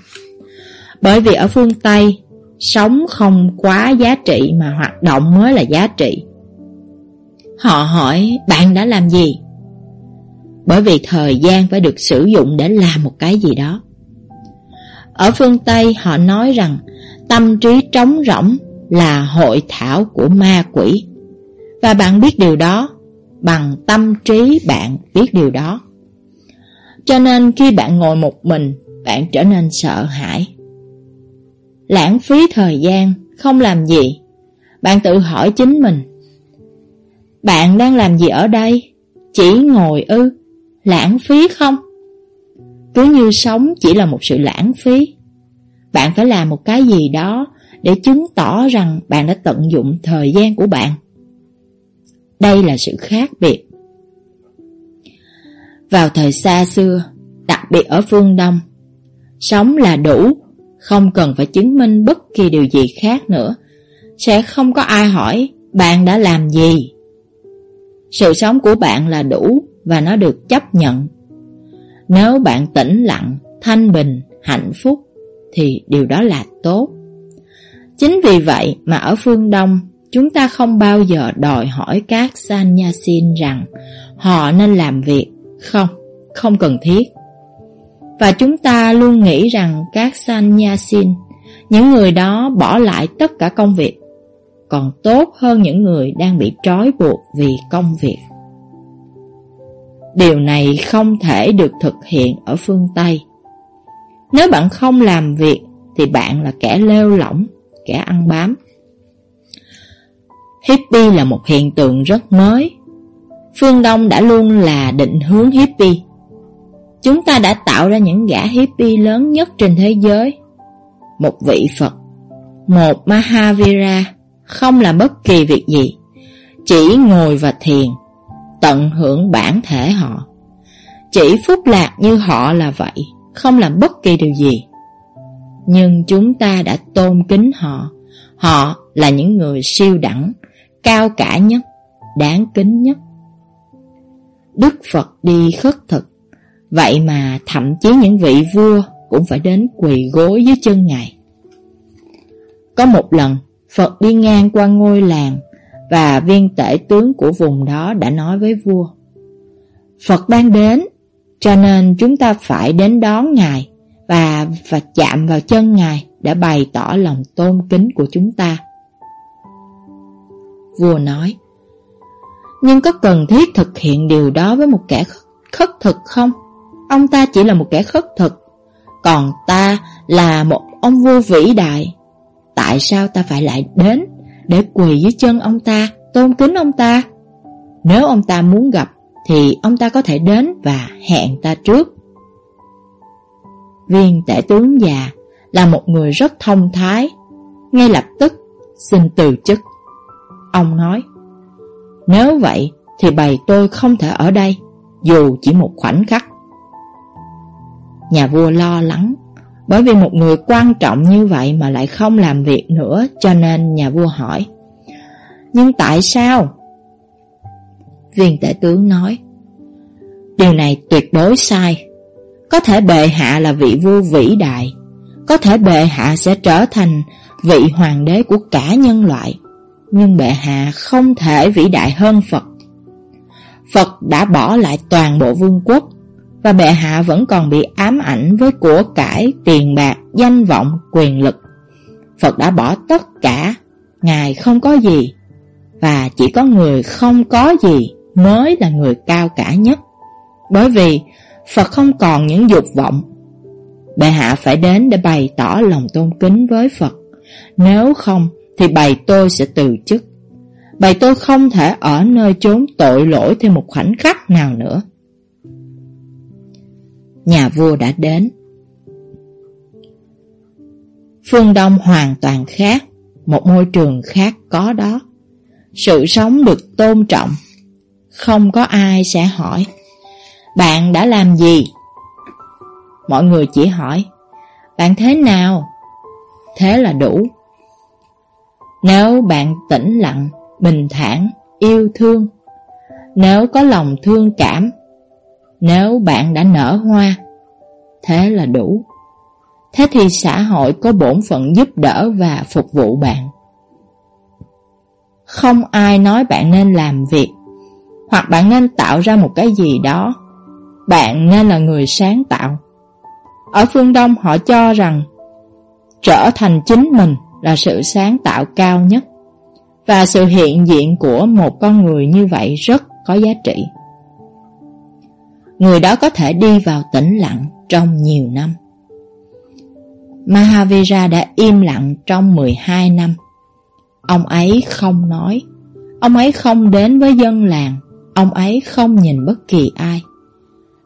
Bởi vì ở phương Tây Sống không quá giá trị mà hoạt động mới là giá trị Họ hỏi bạn đã làm gì? Bởi vì thời gian phải được sử dụng để làm một cái gì đó ở phương Tây họ nói rằng tâm trí trống rỗng là hội thảo của ma quỷ. Và bạn biết điều đó, bằng tâm trí bạn biết điều đó. Cho nên khi bạn ngồi một mình, bạn trở nên sợ hãi. Lãng phí thời gian, không làm gì. Bạn tự hỏi chính mình. Bạn đang làm gì ở đây? Chỉ ngồi ư? Lãng phí không? Cứ như sống chỉ là một sự lãng phí Bạn phải làm một cái gì đó Để chứng tỏ rằng bạn đã tận dụng thời gian của bạn Đây là sự khác biệt Vào thời xa xưa Đặc biệt ở phương Đông Sống là đủ không cần phải chứng minh bất kỳ điều gì khác nữa. Sẽ không có ai hỏi Bạn đã làm gì? Sự sống của bạn là đủ Và nó được chấp nhận. Nếu bạn tĩnh lặng, thanh bình, hạnh phúc Thì điều đó là tốt. Chính vì vậy mà ở phương Đông Chúng ta không bao giờ đòi hỏi các sanyasin rằng Họ nên làm việc. Không, không cần thiết. Và chúng ta luôn nghĩ rằng các sannyasin Những người đó bỏ lại tất cả công việc Còn tốt hơn những người đang bị trói buộc vì công việc Điều này không thể được thực hiện ở phương Tây. Nếu bạn không làm việc thì bạn là kẻ lêu lỏng, kẻ ăn bám. Hippie là một hiện tượng rất mới. Phương Đông đã luôn là định hướng hippie. Chúng ta đã tạo ra những gã hippie lớn nhất trên thế giới. Một vị Phật, một Mahavira, không làm bất kỳ việc gì, chỉ ngồi và thiền tận hưởng bản thể họ. Chỉ phúc lạc như họ là vậy, không làm bất kỳ điều gì. Nhưng chúng ta đã tôn kính họ, họ là những người siêu đẳng, cao cả nhất đáng kính nhất. Đức Phật đi khất thực, vậy mà thậm chí những vị vua cũng phải đến quỳ gối dưới chân Ngài. Có một lần, Phật đi ngang qua ngôi làng và viên tể tướng của vùng đó đã nói với vua. Phật đang đến, cho nên chúng ta phải đến đón Ngài và và chạm vào chân Ngài để bày tỏ lòng tôn kính của chúng ta. Vua nói, nhưng có cần thiết thực hiện điều đó với một kẻ khất thực không? Ông ta chỉ là một kẻ khất thực, còn ta là một ông vua vĩ đại. Tại sao ta phải lại đến để quỳ dưới chân ông ta, tôn kính ông ta? Nếu ông ta muốn gặp, thì ông ta có thể đến và hẹn ta trước. Viên tể tướng già là một người rất thông thái, ngay lập tức xin từ chức. Ông nói, nếu vậy thì bầy tôi không thể ở đây, dù chỉ một khoảnh khắc. Nhà vua lo lắng, bởi vì một người quan trọng như vậy mà lại không làm việc nữa cho nên nhà vua hỏi. Nhưng tại sao? Viên tể tướng nói, Điều này tuyệt đối sai. Có thể bệ hạ là vị vua vĩ đại, có thể bệ hạ sẽ trở thành vị hoàng đế của cả nhân loại, nhưng bệ hạ không thể vĩ đại hơn Phật. Phật đã bỏ lại toàn bộ vương quốc, và bệ hạ vẫn còn bị ám ảnh với của cải, tiền bạc, danh vọng, quyền lực. Phật đã bỏ tất cả, Ngài không có gì, và chỉ có người không có gì mới là người cao cả nhất. Bởi vì Phật không còn những dục vọng Bệ hạ phải đến để bày tỏ lòng tôn kính với Phật Nếu không thì bày tôi sẽ từ chức Bày tôi không thể ở nơi chốn tội lỗi thêm một khoảnh khắc nào nữa Nhà vua đã đến Phương Đông hoàn toàn khác Một môi trường khác có đó Sự sống được tôn trọng Không có ai sẽ hỏi bạn đã làm gì? Mọi người chỉ hỏi Bạn thế nào? Thế là đủ Nếu bạn tĩnh lặng, bình thản, yêu thương Nếu có lòng thương cảm nếu bạn đã nở hoa. Thế là đủ. Thế thì xã hội có bổn phận giúp đỡ và phục vụ bạn. Không ai nói bạn nên làm việc, Hoặc bạn nên tạo ra một cái gì đó. Bạn nên là người sáng tạo. Ở phương Đông họ cho rằng, trở thành chính mình là sự sáng tạo cao nhất. Và sự hiện diện của một con người như vậy rất có giá trị. Người đó có thể đi vào tĩnh lặng trong nhiều năm. Mahavira đã im lặng trong 12 năm. Ông ấy không nói, ông ấy không đến với dân làng, ông ấy không nhìn bất kỳ ai.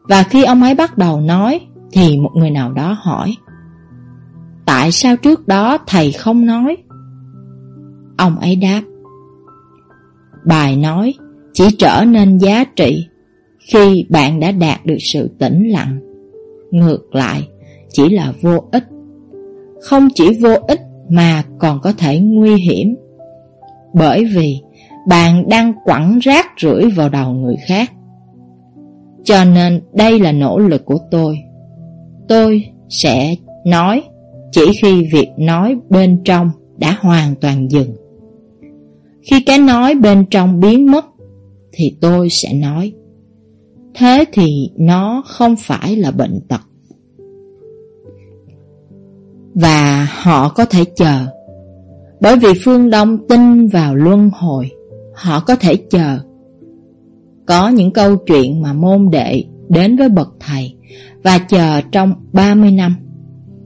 Và khi ông ấy bắt đầu nói Thì một người nào đó hỏi Tại sao trước đó thầy không nói? Ông ấy đáp Bài nói chỉ trở nên giá trị khi bạn đã đạt được sự tĩnh lặng. Ngược lại, chỉ là vô ích. Không chỉ vô ích mà còn có thể nguy hiểm. Bởi vì bạn đang quẳng rác rưởi vào đầu người khác. Cho nên đây là nỗ lực của tôi. Tôi sẽ nói chỉ khi việc nói bên trong đã hoàn toàn dừng. Khi cái nói bên trong biến mất thì tôi sẽ nói. Thế thì nó không phải là bệnh tật. Và họ có thể chờ. Bởi vì phương Đông tin vào luân hồi, họ có thể chờ có những câu chuyện mà môn đệ đến với bậc thầy và chờ trong 30 năm.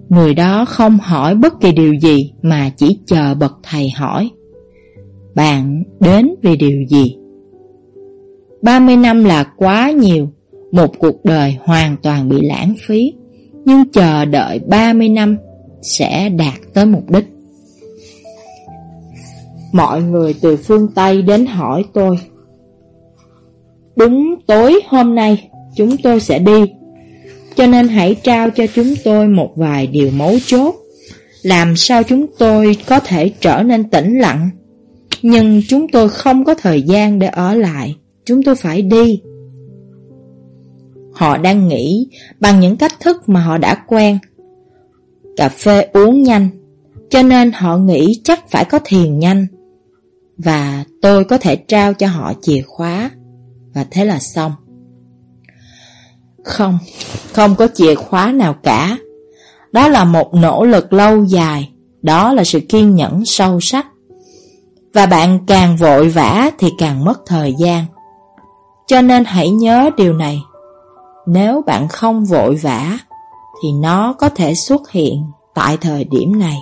Người đó không hỏi bất kỳ điều gì mà chỉ chờ bậc thầy hỏi. Bạn đến vì điều gì? 30 năm là quá nhiều, một cuộc đời hoàn toàn bị lãng phí, nhưng chờ đợi 30 năm sẽ đạt tới mục đích. Mọi người từ phương Tây đến hỏi tôi. Đúng tối hôm nay chúng tôi sẽ đi. Cho nên hãy trao cho chúng tôi một vài điều mấu chốt. Làm sao chúng tôi có thể trở nên tĩnh lặng? Nhưng chúng tôi không có thời gian để ở lại, chúng tôi phải đi. Họ đang nghĩ bằng những cách thức mà họ đã quen. Cà phê uống nhanh, cho nên họ nghĩ chắc phải có thiền nhanh. Và tôi có thể trao cho họ chìa khóa. Và thế là xong. Không, không có chìa khóa nào cả. Đó là một nỗ lực lâu dài, đó là sự kiên nhẫn sâu sắc. Và bạn càng vội vã thì càng mất thời gian. Cho nên hãy nhớ điều này. Nếu bạn không vội vã, thì nó có thể xuất hiện tại thời điểm này.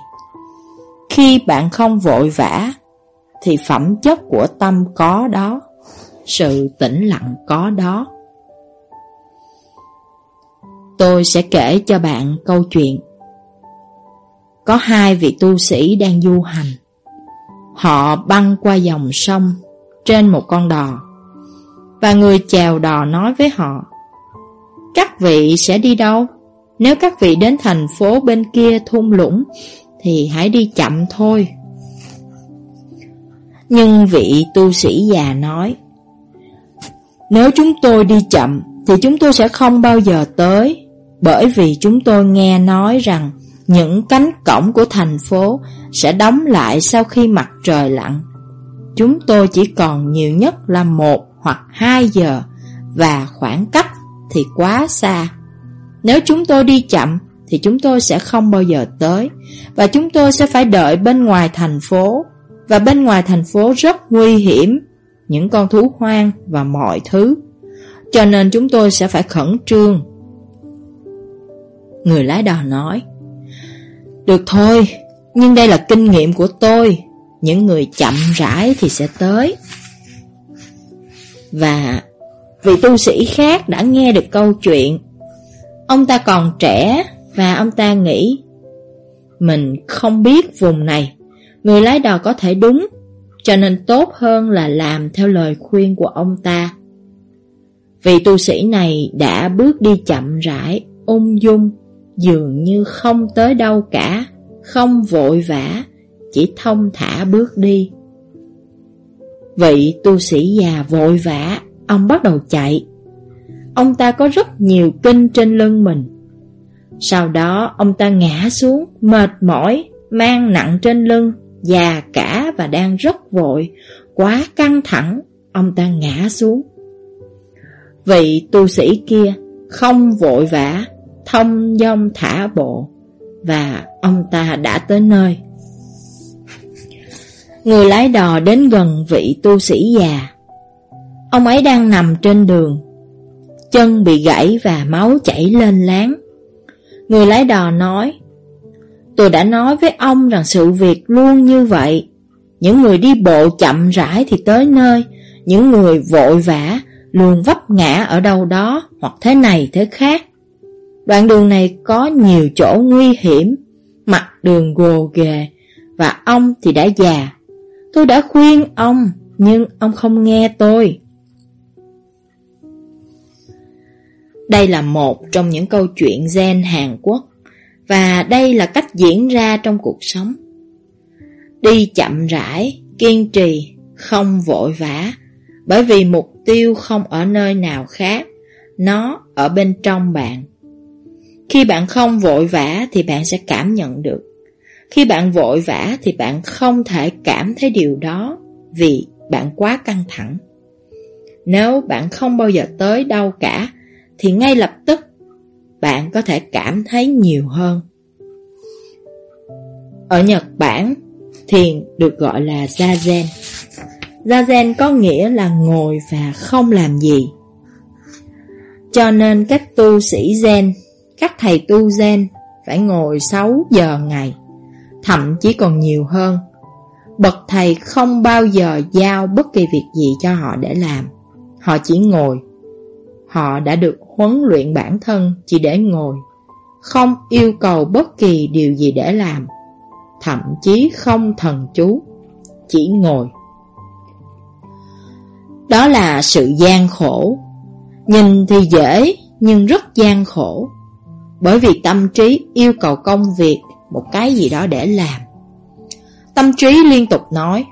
Khi bạn không vội vã, thì phẩm chất của tâm có đó, sự tĩnh lặng có đó. Tôi sẽ kể cho bạn câu chuyện. Có hai vị tu sĩ đang du hành. Họ băng qua dòng sông trên một con đò. Và người chèo đò nói với họ, Các vị sẽ đi đâu? Nếu các vị đến thành phố bên kia thung lũng, thì hãy đi chậm thôi. Nhưng vị tu sĩ già nói, Nếu chúng tôi đi chậm, thì chúng tôi sẽ không bao giờ tới bởi vì chúng tôi nghe nói rằng những cánh cổng của thành phố sẽ đóng lại sau khi mặt trời lặn. Chúng tôi chỉ còn nhiều nhất là một hoặc hai giờ và khoảng cách thì quá xa. Nếu chúng tôi đi chậm thì chúng tôi sẽ không bao giờ tới và chúng tôi sẽ phải đợi bên ngoài thành phố và bên ngoài thành phố rất nguy hiểm, những con thú hoang và mọi thứ. Cho nên chúng tôi sẽ phải khẩn trương Người lái đò nói Được thôi Nhưng đây là kinh nghiệm của tôi Những người chậm rãi thì sẽ tới và vị tu sĩ khác đã nghe được câu chuyện. Ông ta còn trẻ Và ông ta nghĩ Mình không biết vùng này. Người lái đò có thể đúng Cho nên tốt hơn là làm theo lời khuyên của ông ta. Vị tu sĩ này đã bước đi chậm rãi, ung dung dường như không tới đâu cả, không vội vã, chỉ thông thả bước đi. Vị tu sĩ già vội vã, ông bắt đầu chạy. Ông ta có rất nhiều kinh trên lưng mình. Sau đó ông ta ngã xuống, mệt mỏi, mang nặng trên lưng, già cả và đang rất vội, quá căng thẳng, ông ta ngã xuống. Vị tu sĩ kia không vội vã, thông dong thả bộ và ông ta đã tới nơi. Người lái đò đến gần vị tu sĩ già. Ông ấy đang nằm trên đường, chân bị gãy và máu chảy lên láng. Người lái đò nói, Tôi đã nói với ông rằng sự việc luôn như vậy. Những người đi bộ chậm rãi thì tới nơi, những người vội vã luôn vấp ngã ở đâu đó hoặc thế này thế khác. Đoạn đường này có nhiều chỗ nguy hiểm, mặt đường gồ ghề, và ông thì đã già. Tôi đã khuyên ông, nhưng ông không nghe tôi. Đây là một trong những câu chuyện gen Hàn Quốc, và đây là cách diễn ra trong cuộc sống. Đi chậm rãi, kiên trì, không vội vã, bởi vì mục tiêu không ở nơi nào khác, nó ở bên trong bạn. Khi bạn không vội vã thì bạn sẽ cảm nhận được. Khi bạn vội vã thì bạn không thể cảm thấy điều đó vì bạn quá căng thẳng. Nếu bạn không bao giờ tới đâu cả thì ngay lập tức bạn có thể cảm thấy nhiều hơn. Ở Nhật Bản, thiền được gọi là Zazen. Zazen có nghĩa là ngồi và không làm gì. Cho nên các tu sĩ Zen các thầy tu zen phải ngồi 6 giờ ngày, thậm chí còn nhiều hơn. Bậc thầy không bao giờ giao bất kỳ việc gì cho họ để làm. Họ chỉ ngồi. Họ đã được huấn luyện bản thân chỉ để ngồi, không yêu cầu bất kỳ điều gì để làm, thậm chí không thần chú, chỉ ngồi. Đó là sự gian khổ. Nhìn thì dễ nhưng rất gian khổ. Bởi vì tâm trí yêu cầu công việc một cái gì đó để làm Tâm trí liên tục nói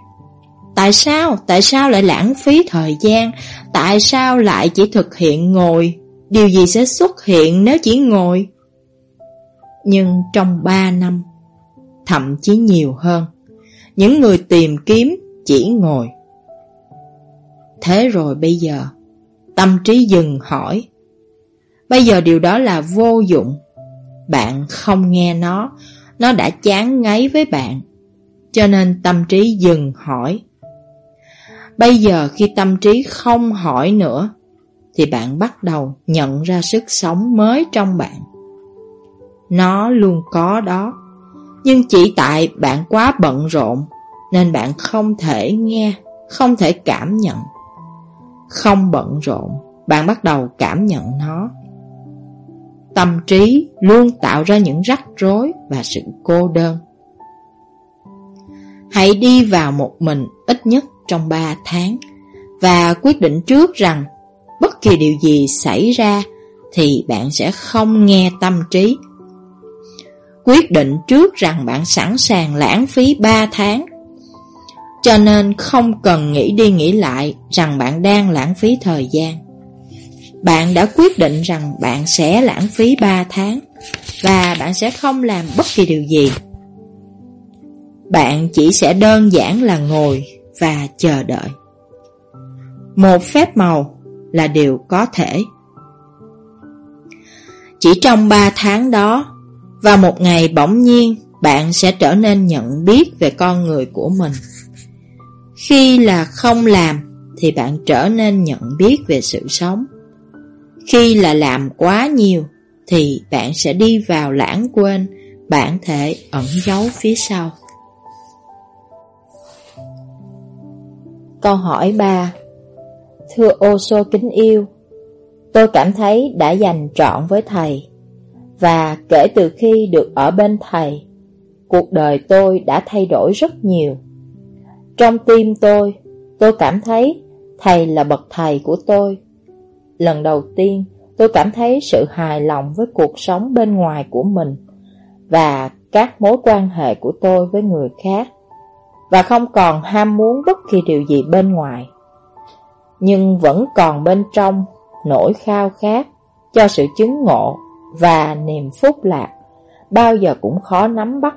Tại sao? Tại sao lại lãng phí thời gian? Tại sao lại chỉ thực hiện ngồi? Điều gì sẽ xuất hiện nếu chỉ ngồi? Nhưng trong ba năm, thậm chí nhiều hơn, những người tìm kiếm chỉ ngồi. Thế rồi bây giờ, tâm trí dừng hỏi. Bây giờ điều đó là vô dụng. Bạn không nghe nó, nó đã chán ngấy với bạn. Cho nên tâm trí dừng hỏi. Bây giờ khi tâm trí không hỏi nữa, thì bạn bắt đầu nhận ra sức sống mới trong bạn. Nó luôn có đó, nhưng chỉ tại bạn quá bận rộn nên bạn không thể nghe, không thể cảm nhận. Không bận rộn, bạn bắt đầu cảm nhận nó. Tâm trí luôn tạo ra những rắc rối và sự cô đơn. Hãy đi vào một mình ít nhất trong 3 tháng và quyết định trước rằng bất kỳ điều gì xảy ra thì bạn sẽ không nghe tâm trí. Quyết định trước rằng bạn sẵn sàng lãng phí 3 tháng. Cho nên không cần nghĩ đi nghĩ lại rằng bạn đang lãng phí thời gian. Bạn đã quyết định rằng bạn sẽ lãng phí 3 tháng và bạn sẽ không làm bất kỳ điều gì. Bạn chỉ sẽ đơn giản là ngồi và chờ đợi. Một phép màu là điều có thể. Chỉ trong 3 tháng đó, và một ngày bỗng nhiên, bạn sẽ trở nên nhận biết về con người của mình. Khi là không làm, thì bạn trở nên nhận biết về sự sống. Khi là làm quá nhiều, thì bạn sẽ đi vào lãng quên bản thể ẩn giấu phía sau. Câu hỏi 3 Thưa ô sô kính yêu, tôi cảm thấy đã dành trọn với thầy, và kể từ khi được ở bên thầy, cuộc đời tôi đã thay đổi rất nhiều. Trong tim tôi, tôi cảm thấy thầy là bậc thầy của tôi. Lần đầu tiên, tôi cảm thấy sự hài lòng với cuộc sống bên ngoài của mình và các mối quan hệ của tôi với người khác, và không còn ham muốn bất kỳ điều gì bên ngoài nhưng vẫn còn bên trong nỗi khao khát cho sự chứng ngộ và niềm phúc lạc, bao giờ cũng khó nắm bắt.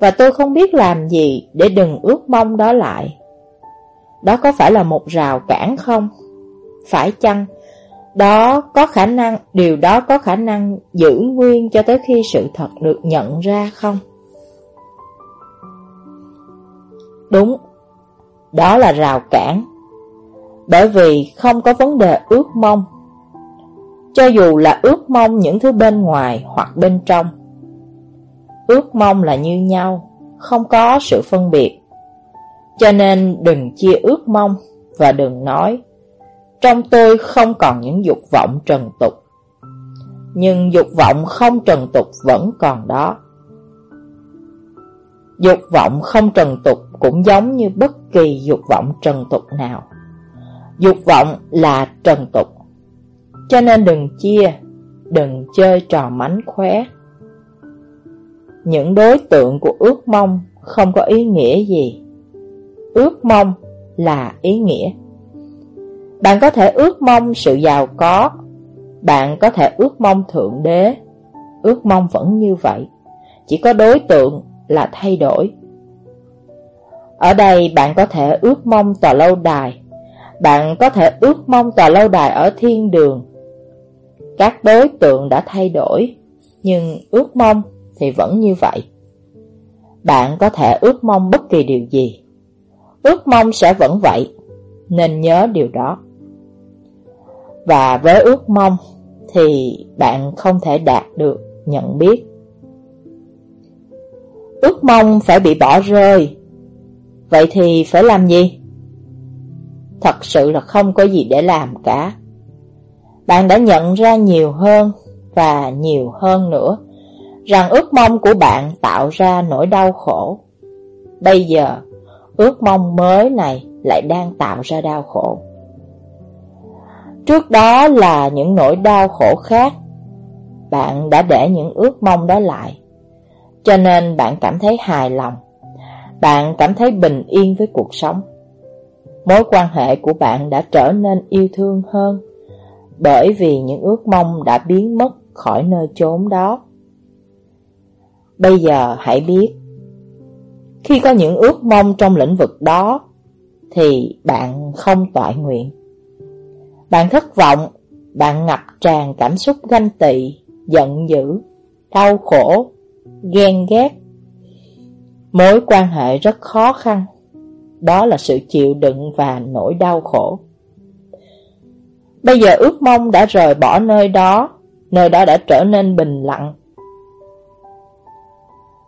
Và tôi không biết làm gì để đừng ước mong đó lại. Đó có phải là một rào cản không? Phải chăng đó có khả năng, điều đó có khả năng giữ nguyên cho tới khi sự thật được nhận ra không? Đúng, đó là rào cản bởi vì không có vấn đề ước mong. Cho dù là ước mong những thứ bên ngoài hoặc bên trong. Ước mong là như nhau, không có sự phân biệt. Cho nên đừng chia ước mong và đừng nói trong tôi không còn những dục vọng trần tục. Nhưng dục vọng không trần tục vẫn còn đó. Dục vọng không trần tục cũng giống như bất kỳ dục vọng trần tục nào. Dục vọng là trần tục. Cho nên đừng chia, Đừng chơi trò mánh khóe. Những đối tượng của ước mong Không có ý nghĩa gì. Ước mong là ý nghĩa. Bạn có thể ước mong sự giàu có Bạn có thể ước mong thượng đế Ước mong vẫn như vậy Chỉ có đối tượng là thay đổi Ở đây bạn có thể ước mong tòa lâu đài bạn có thể ước mong tòa lâu đài ở thiên đường. Các đối tượng đã thay đổi, nhưng ước mong thì vẫn như vậy. Bạn có thể ước mong bất kỳ điều gì. Ước mong sẽ vẫn vậy, nên nhớ điều đó. Và với ước mong thì bạn không thể đạt được nhận biết. Ước mong phải bị bỏ rơi. Vậy thì phải làm gì? Thật sự là không có gì để làm cả Bạn đã nhận ra nhiều hơn Và nhiều hơn nữa Rằng ước mong của bạn tạo ra nỗi đau khổ Bây giờ, Ước mong mới này lại đang tạo ra đau khổ Trước đó là những nỗi đau khổ khác Bạn đã để những ước mong đó lại Cho nên bạn cảm thấy hài lòng bạn cảm thấy bình yên với cuộc sống. Mối quan hệ của bạn đã trở nên yêu thương hơn bởi vì những ước mong đã biến mất khỏi nơi chốn đó. Bây giờ hãy biết, khi có những ước mong trong lĩnh vực đó, thì bạn không tọa nguyện. Bạn thất vọng, bạn ngập tràn cảm xúc ganh tị, giận dữ, đau khổ, ghen ghét. Mối quan hệ rất khó khăn, đó là sự chịu đựng và nỗi đau khổ. Bây giờ ước mong đã rời bỏ nơi đó, nơi đó đã trở nên bình lặng.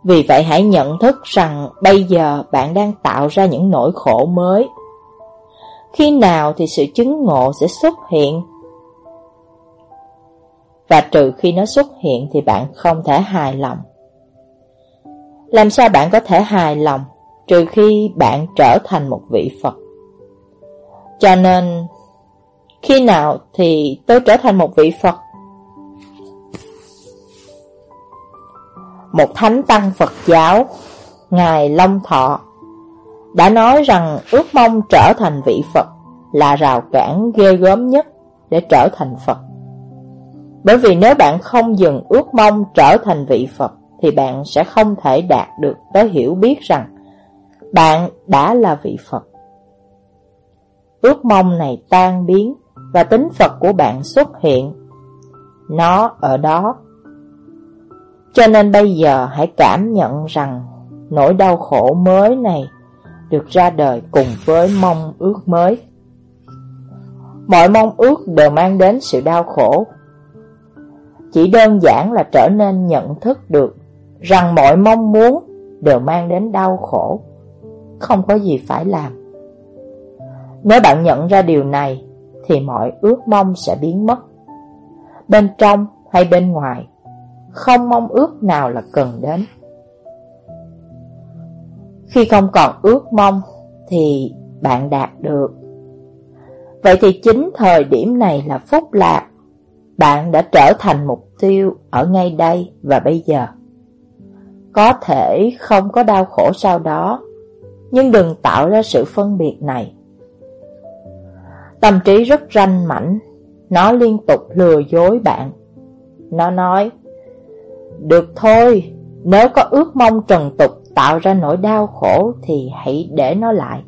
Vì vậy hãy nhận thức rằng bây giờ bạn đang tạo ra những nỗi khổ mới. Khi nào thì sự chứng ngộ sẽ xuất hiện? Và trừ khi nó xuất hiện thì bạn không thể hài lòng. Làm sao bạn có thể hài lòng trừ khi bạn trở thành một vị Phật? Cho nên khi nào thì tôi trở thành một vị Phật? Một thánh tăng Phật giáo, Ngài Long Thọ, đã nói rằng ước mong trở thành vị Phật là rào cản ghê gớm nhất để trở thành Phật. Bởi vì nếu bạn không dừng ước mong trở thành vị Phật, thì bạn sẽ không thể đạt được tới hiểu biết rằng bạn đã là vị Phật. Ước mong này tan biến và tính Phật của bạn xuất hiện. Nó ở đó. Cho nên bây giờ hãy cảm nhận rằng nỗi đau khổ mới này được ra đời cùng với mong ước mới. Mọi mong ước đều mang đến sự đau khổ. Chỉ đơn giản là trở nên nhận thức được rằng mọi mong muốn đều mang đến đau khổ. Không có gì phải làm. Nếu bạn nhận ra điều này, thì mọi ước mong sẽ biến mất. Bên trong hay bên ngoài, không mong ước nào là cần đến. Khi không còn ước mong thì bạn đạt được. Vậy thì chính thời điểm này là phúc lạc. Bạn đã trở thành mục tiêu ở ngay đây và bây giờ. Có thể không có đau khổ sau đó, nhưng đừng tạo ra sự phân biệt này. Tâm trí rất ranh mảnh, nó liên tục lừa dối bạn. Nó nói, được thôi, nếu có ước mong trần tục tạo ra nỗi đau khổ thì hãy để nó lại.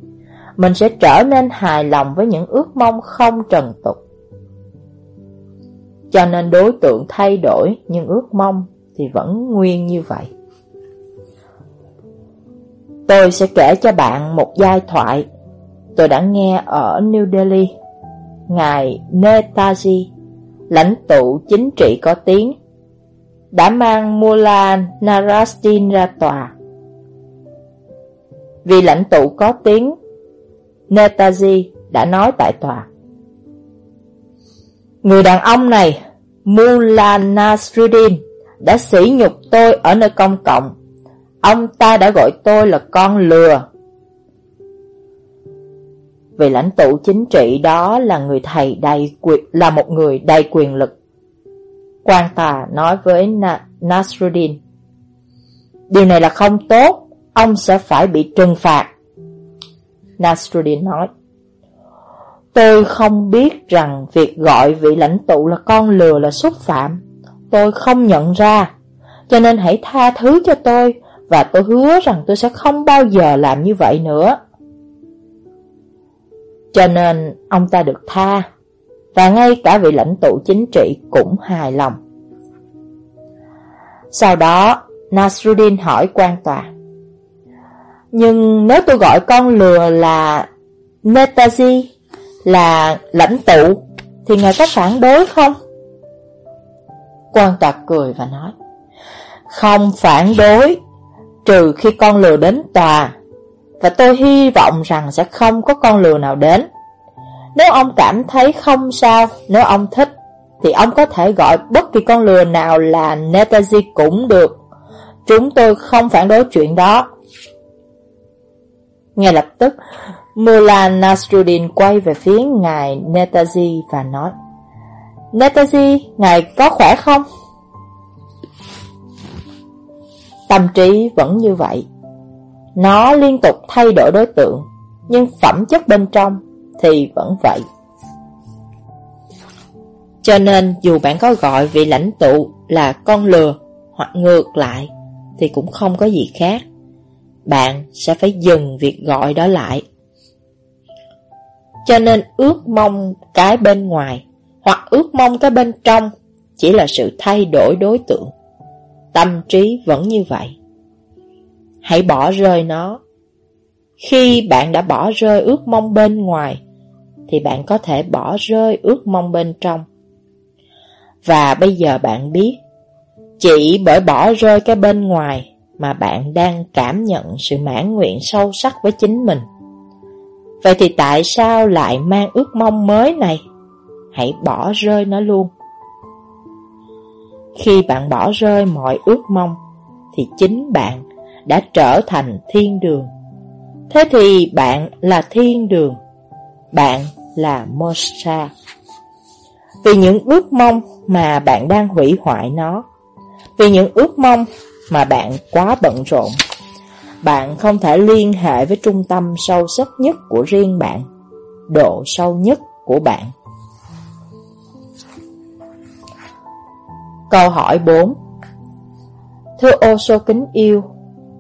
Mình sẽ trở nên hài lòng với những ước mong không trần tục. Cho nên đối tượng thay đổi nhưng ước mong thì vẫn nguyên như vậy. Tôi sẽ kể cho bạn một giai thoại tôi đã nghe ở New Delhi Ngài Netaji, lãnh tụ chính trị có tiếng, đã mang Mullah Narastin ra tòa. Vì lãnh tụ có tiếng, Netaji đã nói tại tòa. Người đàn ông này, Mullah Nasruddin, đã sỉ nhục tôi ở nơi công cộng. Ông ta đã gọi tôi là con lừa vì lãnh tụ chính trị đó là người thầy đầy quyền, là một người đầy quyền lực. Quan tà nói với Na, Nasruddin, Điều này là không tốt, ông sẽ phải bị trừng phạt. Nasruddin nói, Tôi không biết rằng việc gọi vị lãnh tụ là con lừa là xúc phạm. Tôi không nhận ra, cho nên hãy tha thứ cho tôi, và tôi hứa rằng tôi sẽ không bao giờ làm như vậy nữa. Cho nên ông ta được tha, và ngay cả vị lãnh tụ chính trị cũng hài lòng. Sau đó, Nasruddin hỏi quan tòa. Nhưng nếu tôi gọi con lừa là Netaji, là lãnh tụ, thì ngài có phản đối không? Quan tòa cười và nói, không phản đối, trừ khi con lừa đến tòa và tôi hy vọng rằng sẽ không có con lừa nào đến. Nếu ông cảm thấy không sao, nếu ông thích, thì ông có thể gọi bất kỳ con lừa nào là Netaji cũng được. Chúng tôi không phản đối chuyện đó. Ngay lập tức, Mullah Nasruddin quay về phía ngài Netaji và nói Netaji, ngài có khỏe không? Tâm trí vẫn như vậy Nó liên tục thay đổi đối tượng, nhưng phẩm chất bên trong thì vẫn vậy. Cho nên dù bạn có gọi vị lãnh tụ là con lừa hoặc ngược lại thì cũng không có gì khác. Bạn sẽ phải dừng việc gọi đó lại. Cho nên ước mong cái bên ngoài hoặc ước mong cái bên trong chỉ là sự thay đổi đối tượng. Tâm trí vẫn như vậy. Hãy bỏ rơi nó. Khi bạn đã bỏ rơi ước mong bên ngoài, thì bạn có thể bỏ rơi ước mong bên trong. Và bây giờ bạn biết, chỉ bởi bỏ rơi cái bên ngoài mà bạn đang cảm nhận sự mãn nguyện sâu sắc với chính mình. Vậy thì tại sao lại mang ước mong mới này? Hãy bỏ rơi nó luôn. Khi bạn bỏ rơi mọi ước mong, thì chính bạn đã trở thành thiên đường. Thế thì bạn là thiên đường, bạn là Mosha. Vì những ước mong mà bạn đang hủy hoại nó, vì những ước mong mà bạn quá bận rộn, bạn không thể liên hệ với trung tâm sâu sắc nhất của riêng bạn, độ sâu nhất của bạn. Câu hỏi 4 Thưa ô sô kính yêu,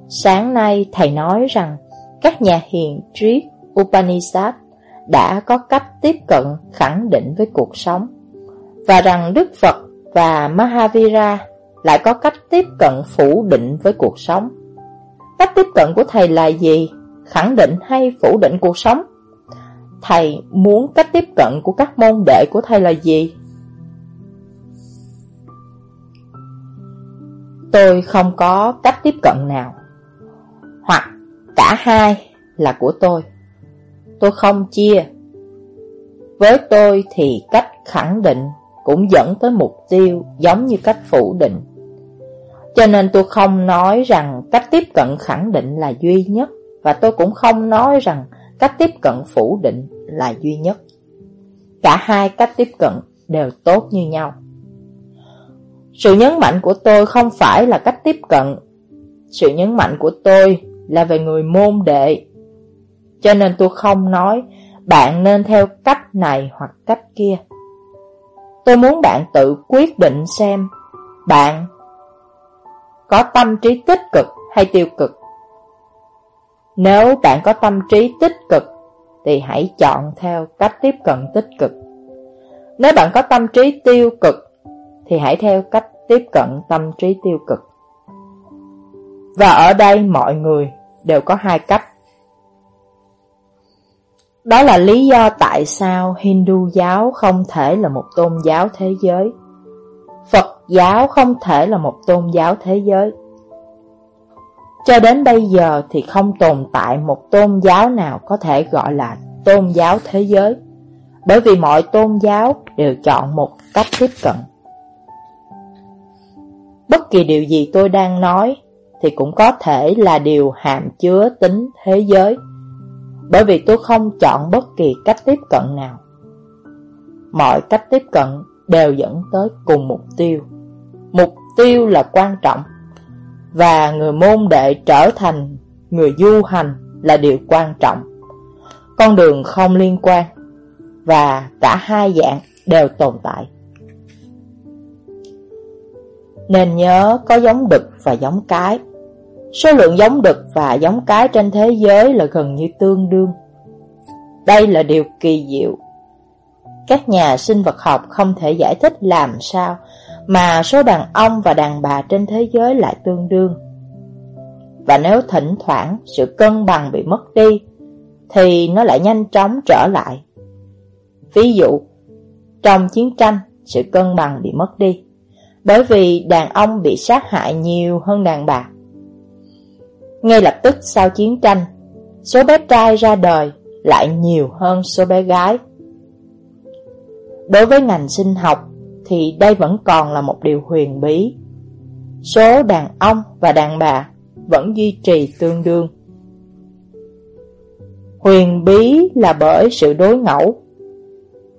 sáng nay thầy nói rằng các nhà hiền triết Upanishad đã có cách tiếp cận khẳng định với cuộc sống và rằng Đức Phật và Mahavira lại có cách tiếp cận phủ định với cuộc sống. Cách tiếp cận của thầy là gì? Khẳng định hay phủ định cuộc sống? Thầy muốn cách tiếp cận của các môn đệ của thầy là gì? Tôi không có cách tiếp cận nào Hoặc cả hai là của tôi Tôi không chia Với tôi thì cách khẳng định cũng dẫn tới mục tiêu giống như cách phủ định cho nên tôi không nói rằng cách tiếp cận khẳng định là duy nhất, Và tôi cũng không nói rằng cách tiếp cận phủ định là duy nhất Cả hai cách tiếp cận đều tốt như nhau sự nhấn mạnh của tôi không phải là cách tiếp cận. Sự nhấn mạnh của tôi là về người môn đệ. Cho nên tôi không nói bạn nên theo cách này hoặc cách kia. Tôi muốn bạn tự quyết định xem bạn có tâm trí tích cực hay tiêu cực. Nếu bạn có tâm trí tích cực, thì hãy chọn theo cách tiếp cận tích cực. Nếu bạn có tâm trí tiêu cực, thì hãy theo cách tiếp cận tâm trí tiêu cực. Và ở đây mọi người đều có hai cách. Đó là lý do tại sao Hindu giáo không thể là một tôn giáo thế giới. Phật giáo không thể là một tôn giáo thế giới. Cho đến bây giờ thì không tồn tại một tôn giáo nào có thể gọi là tôn giáo thế giới, bởi vì mọi tôn giáo đều chọn một cách tiếp cận. Bất kỳ điều gì tôi đang nói thì cũng có thể là điều hàm chứa tính thế giới, bởi vì tôi không chọn bất kỳ cách tiếp cận nào. Mọi cách tiếp cận đều dẫn tới cùng mục tiêu. Mục tiêu là quan trọng, và người môn đệ trở thành người du hành là điều quan trọng. Con đường không liên quan, và cả hai dạng đều tồn tại. Nên nhớ có giống đực và giống cái Số lượng giống đực và giống cái trên thế giới là gần như tương đương Đây là điều kỳ diệu Các nhà sinh vật học không thể giải thích làm sao mà số đàn ông và đàn bà trên thế giới lại tương đương Và nếu thỉnh thoảng sự cân bằng bị mất đi Thì nó lại nhanh chóng trở lại Ví dụ, trong chiến tranh, sự cân bằng bị mất đi bởi vì đàn ông bị sát hại nhiều hơn đàn bà. Ngay lập tức sau chiến tranh, số bé trai ra đời lại nhiều hơn số bé gái. Đối với ngành sinh học thì đây vẫn còn là một điều huyền bí. Số đàn ông và đàn bà vẫn duy trì tương đương. Huyền bí là bởi sự đối ngẫu.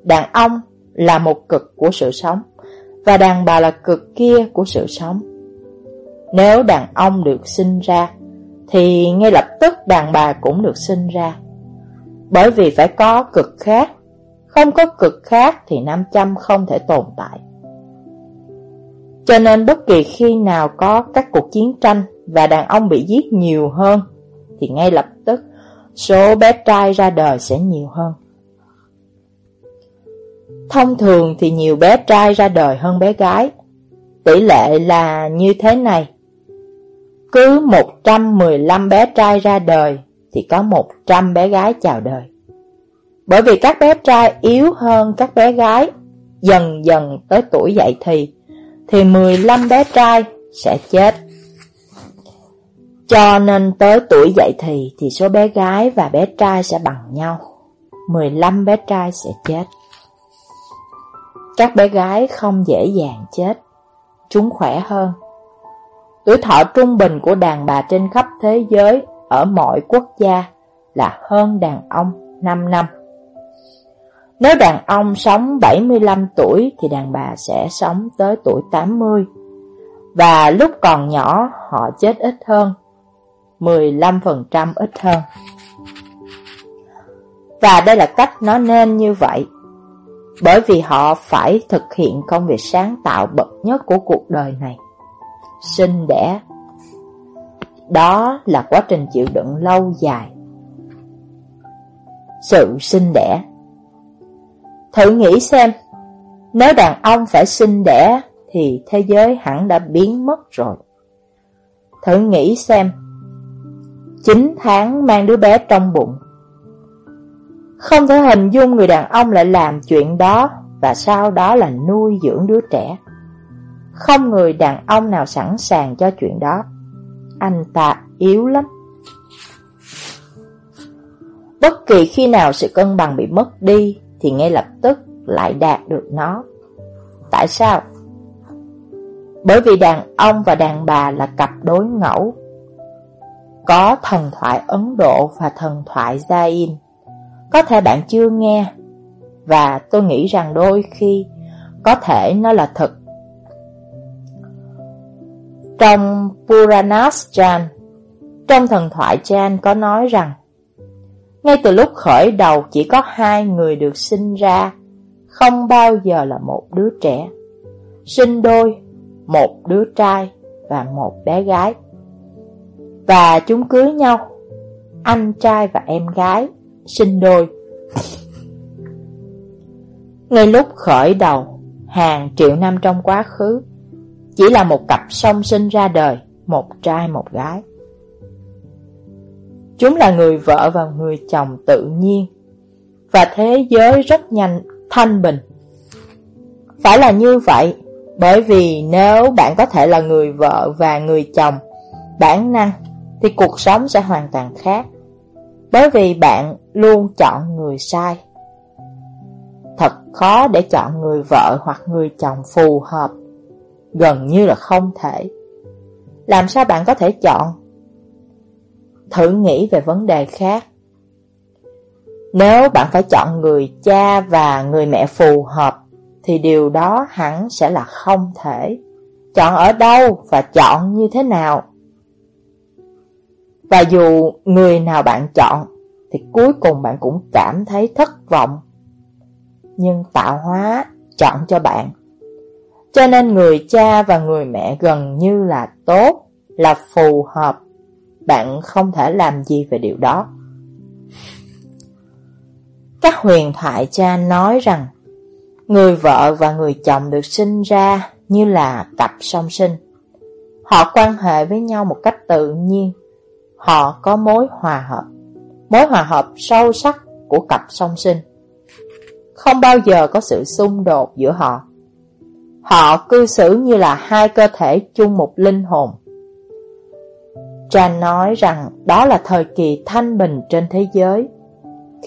Đàn ông là một cực của sự sống và đàn bà là cực kia của sự sống. Nếu đàn ông được sinh ra, thì ngay lập tức đàn bà cũng được sinh ra. Bởi vì phải có cực khác, không có cực khác thì nam châm không thể tồn tại. Cho nên bất kỳ khi nào có các cuộc chiến tranh và đàn ông bị giết nhiều hơn, thì ngay lập tức số bé trai ra đời sẽ nhiều hơn. Thông thường thì nhiều bé trai ra đời hơn bé gái. Tỷ lệ là như thế này. Cứ 115 bé trai ra đời thì có 100 bé gái chào đời. Bởi vì các bé trai yếu hơn các bé gái, dần dần tới tuổi dậy thì, thì 15 bé trai sẽ chết. Cho nên tới tuổi dậy thì thì số bé gái và bé trai sẽ bằng nhau. 15 bé trai sẽ chết. Các bé gái không dễ dàng chết, chúng khỏe hơn. Tuổi thọ trung bình của đàn bà trên khắp thế giới ở mọi quốc gia là hơn đàn ông 5 năm. Nếu đàn ông sống 75 tuổi thì đàn bà sẽ sống tới tuổi 80. Và lúc còn nhỏ họ chết ít hơn, 15% ít hơn. Và đây là cách nó nên như vậy bởi vì họ phải thực hiện công việc sáng tạo bậc nhất của cuộc đời này. Sinh đẻ. Đó là quá trình chịu đựng lâu dài. Sự sinh đẻ. Thử nghĩ xem, nếu đàn ông phải sinh đẻ thì thế giới hẳn đã biến mất rồi. Thử nghĩ xem, 9 tháng mang đứa bé trong bụng không thể hình dung người đàn ông lại làm chuyện đó và sau đó là nuôi dưỡng đứa trẻ. Không người đàn ông nào sẵn sàng cho chuyện đó. Anh ta yếu lắm. Bất kỳ khi nào sự cân bằng bị mất đi thì ngay lập tức lại đạt được nó. Tại sao? Bởi vì đàn ông và đàn bà là cặp đối ngẫu. Có thần thoại Ấn Độ và thần thoại Zain. Có thể bạn chưa nghe, và tôi nghĩ rằng đôi khi có thể nó là thật. Trong Puranas Chan, trong thần thoại Jan có nói rằng, ngay từ lúc khởi đầu chỉ có hai người được sinh ra, không bao giờ là một đứa trẻ. Sinh đôi, một đứa trai và một bé gái. Và chúng cưới nhau, anh trai và em gái sinh đôi. Ngay lúc khởi đầu, hàng triệu năm trong quá khứ, chỉ là một cặp song sinh ra đời, một trai một gái. Chúng là người vợ và người chồng tự nhiên, và thế giới rất nhanh thanh bình. Phải là như vậy, bởi vì nếu bạn có thể là người vợ và người chồng bản năng, thì cuộc sống sẽ hoàn toàn khác. Bởi vì bạn luôn chọn người sai. Thật khó để chọn người vợ hoặc người chồng phù hợp, gần như là không thể. Làm sao bạn có thể chọn? Thử nghĩ về vấn đề khác. Nếu bạn phải chọn người cha và người mẹ phù hợp, thì điều đó hẳn sẽ là không thể. Chọn ở đâu và chọn như thế nào? Và dù người nào bạn chọn thì cuối cùng bạn cũng cảm thấy thất vọng. Nhưng tạo hóa chọn cho bạn. Cho nên người cha và người mẹ gần như là tốt, là phù hợp. Bạn không thể làm gì về điều đó. Các huyền thoại cha nói rằng, người vợ và người chồng được sinh ra như là cặp song sinh. Họ quan hệ với nhau một cách tự nhiên. Họ có mối hòa hợp mối hòa hợp sâu sắc của cặp song sinh. Không bao giờ có sự xung đột giữa họ. Họ cư xử như là hai cơ thể chung một linh hồn. Cha nói rằng đó là thời kỳ thanh bình trên thế giới.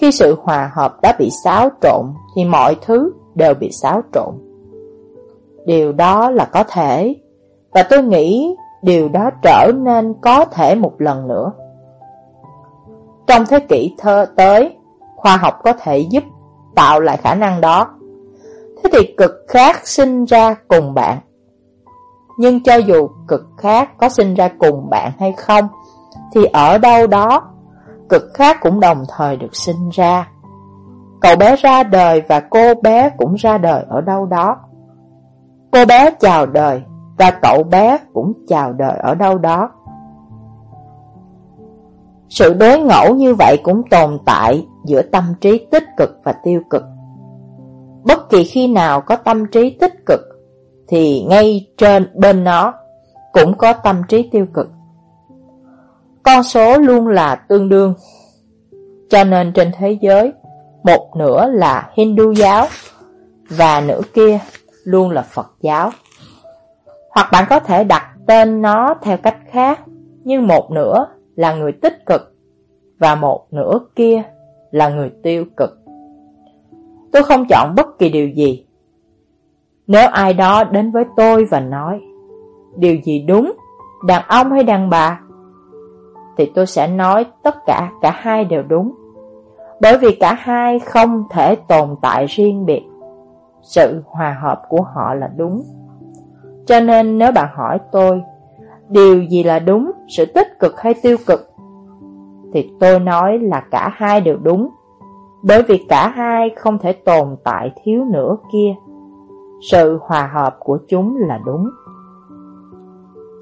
Khi sự hòa hợp đã bị xáo trộn thì mọi thứ đều bị xáo trộn. Điều đó là có thể, và tôi nghĩ điều đó trở nên có thể một lần nữa. Trong thế kỷ thơ tới, khoa học có thể giúp tạo lại khả năng đó. Thế thì cực khác sinh ra cùng bạn. Nhưng cho dù cực khác có sinh ra cùng bạn hay không, thì ở đâu đó, cực khác cũng đồng thời được sinh ra. Cậu bé ra đời và cô bé cũng ra đời ở đâu đó. Cô bé chào đời và cậu bé cũng chào đời ở đâu đó. Sự đối ngẫu như vậy cũng tồn tại giữa tâm trí tích cực và tiêu cực. Bất kỳ khi nào có tâm trí tích cực thì ngay trên bên nó cũng có tâm trí tiêu cực. Con số luôn là tương đương. Cho nên trên thế giới, một nửa là Hindu giáo và nửa kia luôn là Phật giáo. Hoặc bạn có thể đặt tên nó theo cách khác, nhưng một nửa là người tích cực và một nửa kia là người tiêu cực. Tôi không chọn bất kỳ điều gì. Nếu ai đó đến với tôi và nói điều gì đúng, đàn ông hay đàn bà, thì tôi sẽ nói tất cả cả hai đều đúng. Bởi vì cả hai không thể tồn tại riêng biệt. Sự hòa hợp của họ là đúng. Cho nên nếu bạn hỏi tôi, điều gì là đúng, sự tích cực hay tiêu cực, thì tôi nói là cả hai đều đúng, bởi vì cả hai không thể tồn tại thiếu nữa kia. Sự hòa hợp của chúng là đúng.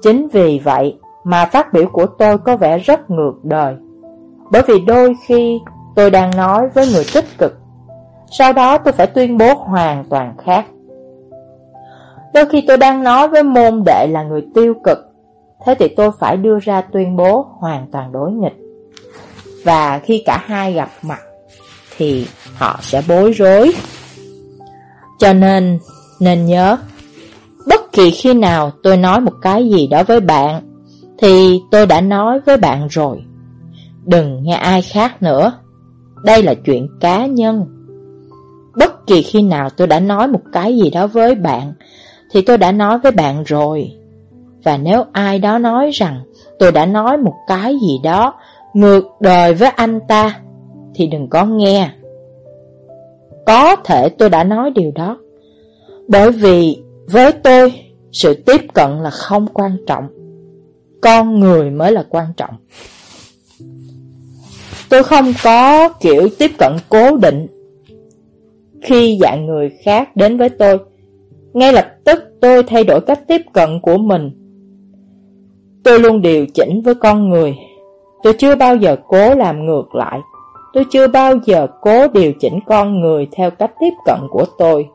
Chính vì vậy mà phát biểu của tôi có vẻ rất ngược đời, bởi vì đôi khi tôi đang nói với người tích cực, sau đó tôi phải tuyên bố hoàn toàn khác. Đôi khi tôi đang nói với môn đệ là người tiêu cực, thế thì tôi phải đưa ra tuyên bố hoàn toàn đối nghịch. Và khi cả hai gặp mặt, thì họ sẽ bối rối. Cho nên, nên nhớ, bất kỳ khi nào tôi nói một cái gì đó với bạn, thì tôi đã nói với bạn rồi. Đừng nghe ai khác nữa. Đây là chuyện cá nhân. Bất kỳ khi nào tôi đã nói một cái gì đó với bạn, thì tôi đã nói với bạn rồi. Và nếu ai đó nói rằng tôi đã nói một cái gì đó ngược đời với anh ta, thì đừng có nghe. Có thể tôi đã nói điều đó, bởi vì với tôi, sự tiếp cận là không quan trọng, con người mới là quan trọng. Tôi không có kiểu tiếp cận cố định. Khi dạng người khác đến với tôi, ngay lập tức tôi thay đổi cách tiếp cận của mình. Tôi luôn điều chỉnh với con người. Tôi chưa bao giờ cố làm ngược lại. Tôi chưa bao giờ cố điều chỉnh con người theo cách tiếp cận của tôi.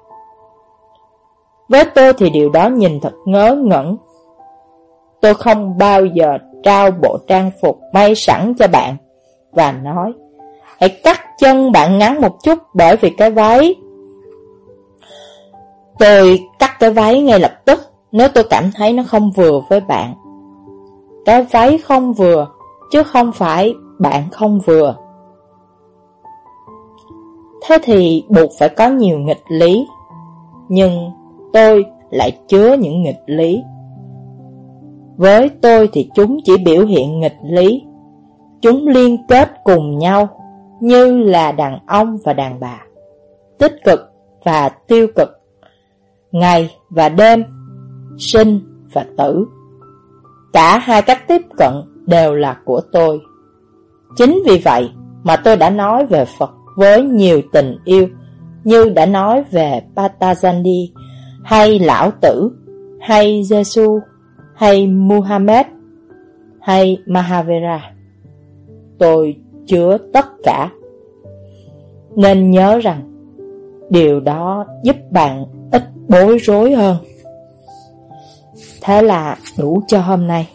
Với tôi thì điều đó nhìn thật ngớ ngẩn. Tôi không bao giờ trao bộ trang phục may sẵn cho bạn và nói Hãy cắt chân bạn ngắn một chút bởi vì cái váy Tôi cắt cái váy ngay lập tức nếu tôi cảm thấy nó không vừa với bạn. Cái váy không vừa, chứ không phải bạn không vừa. Thế thì buộc phải có nhiều nghịch lý, nhưng tôi lại chứa những nghịch lý. Với tôi thì chúng chỉ biểu hiện nghịch lý, chúng liên kết cùng nhau như là đàn ông và đàn bà, tích cực và tiêu cực ngày và đêm, sinh và tử. Cả hai cách tiếp cận đều là của tôi. Chính vì vậy mà tôi đã nói về Phật với nhiều tình yêu như đã nói về Patanjali hay Lão Tử, hay Giêsu hay Muhammad, hay Mahavira. Tôi chứa tất cả. Nên nhớ rằng, điều đó giúp bạn ít bối rối hơn. Thế là đủ cho hôm nay.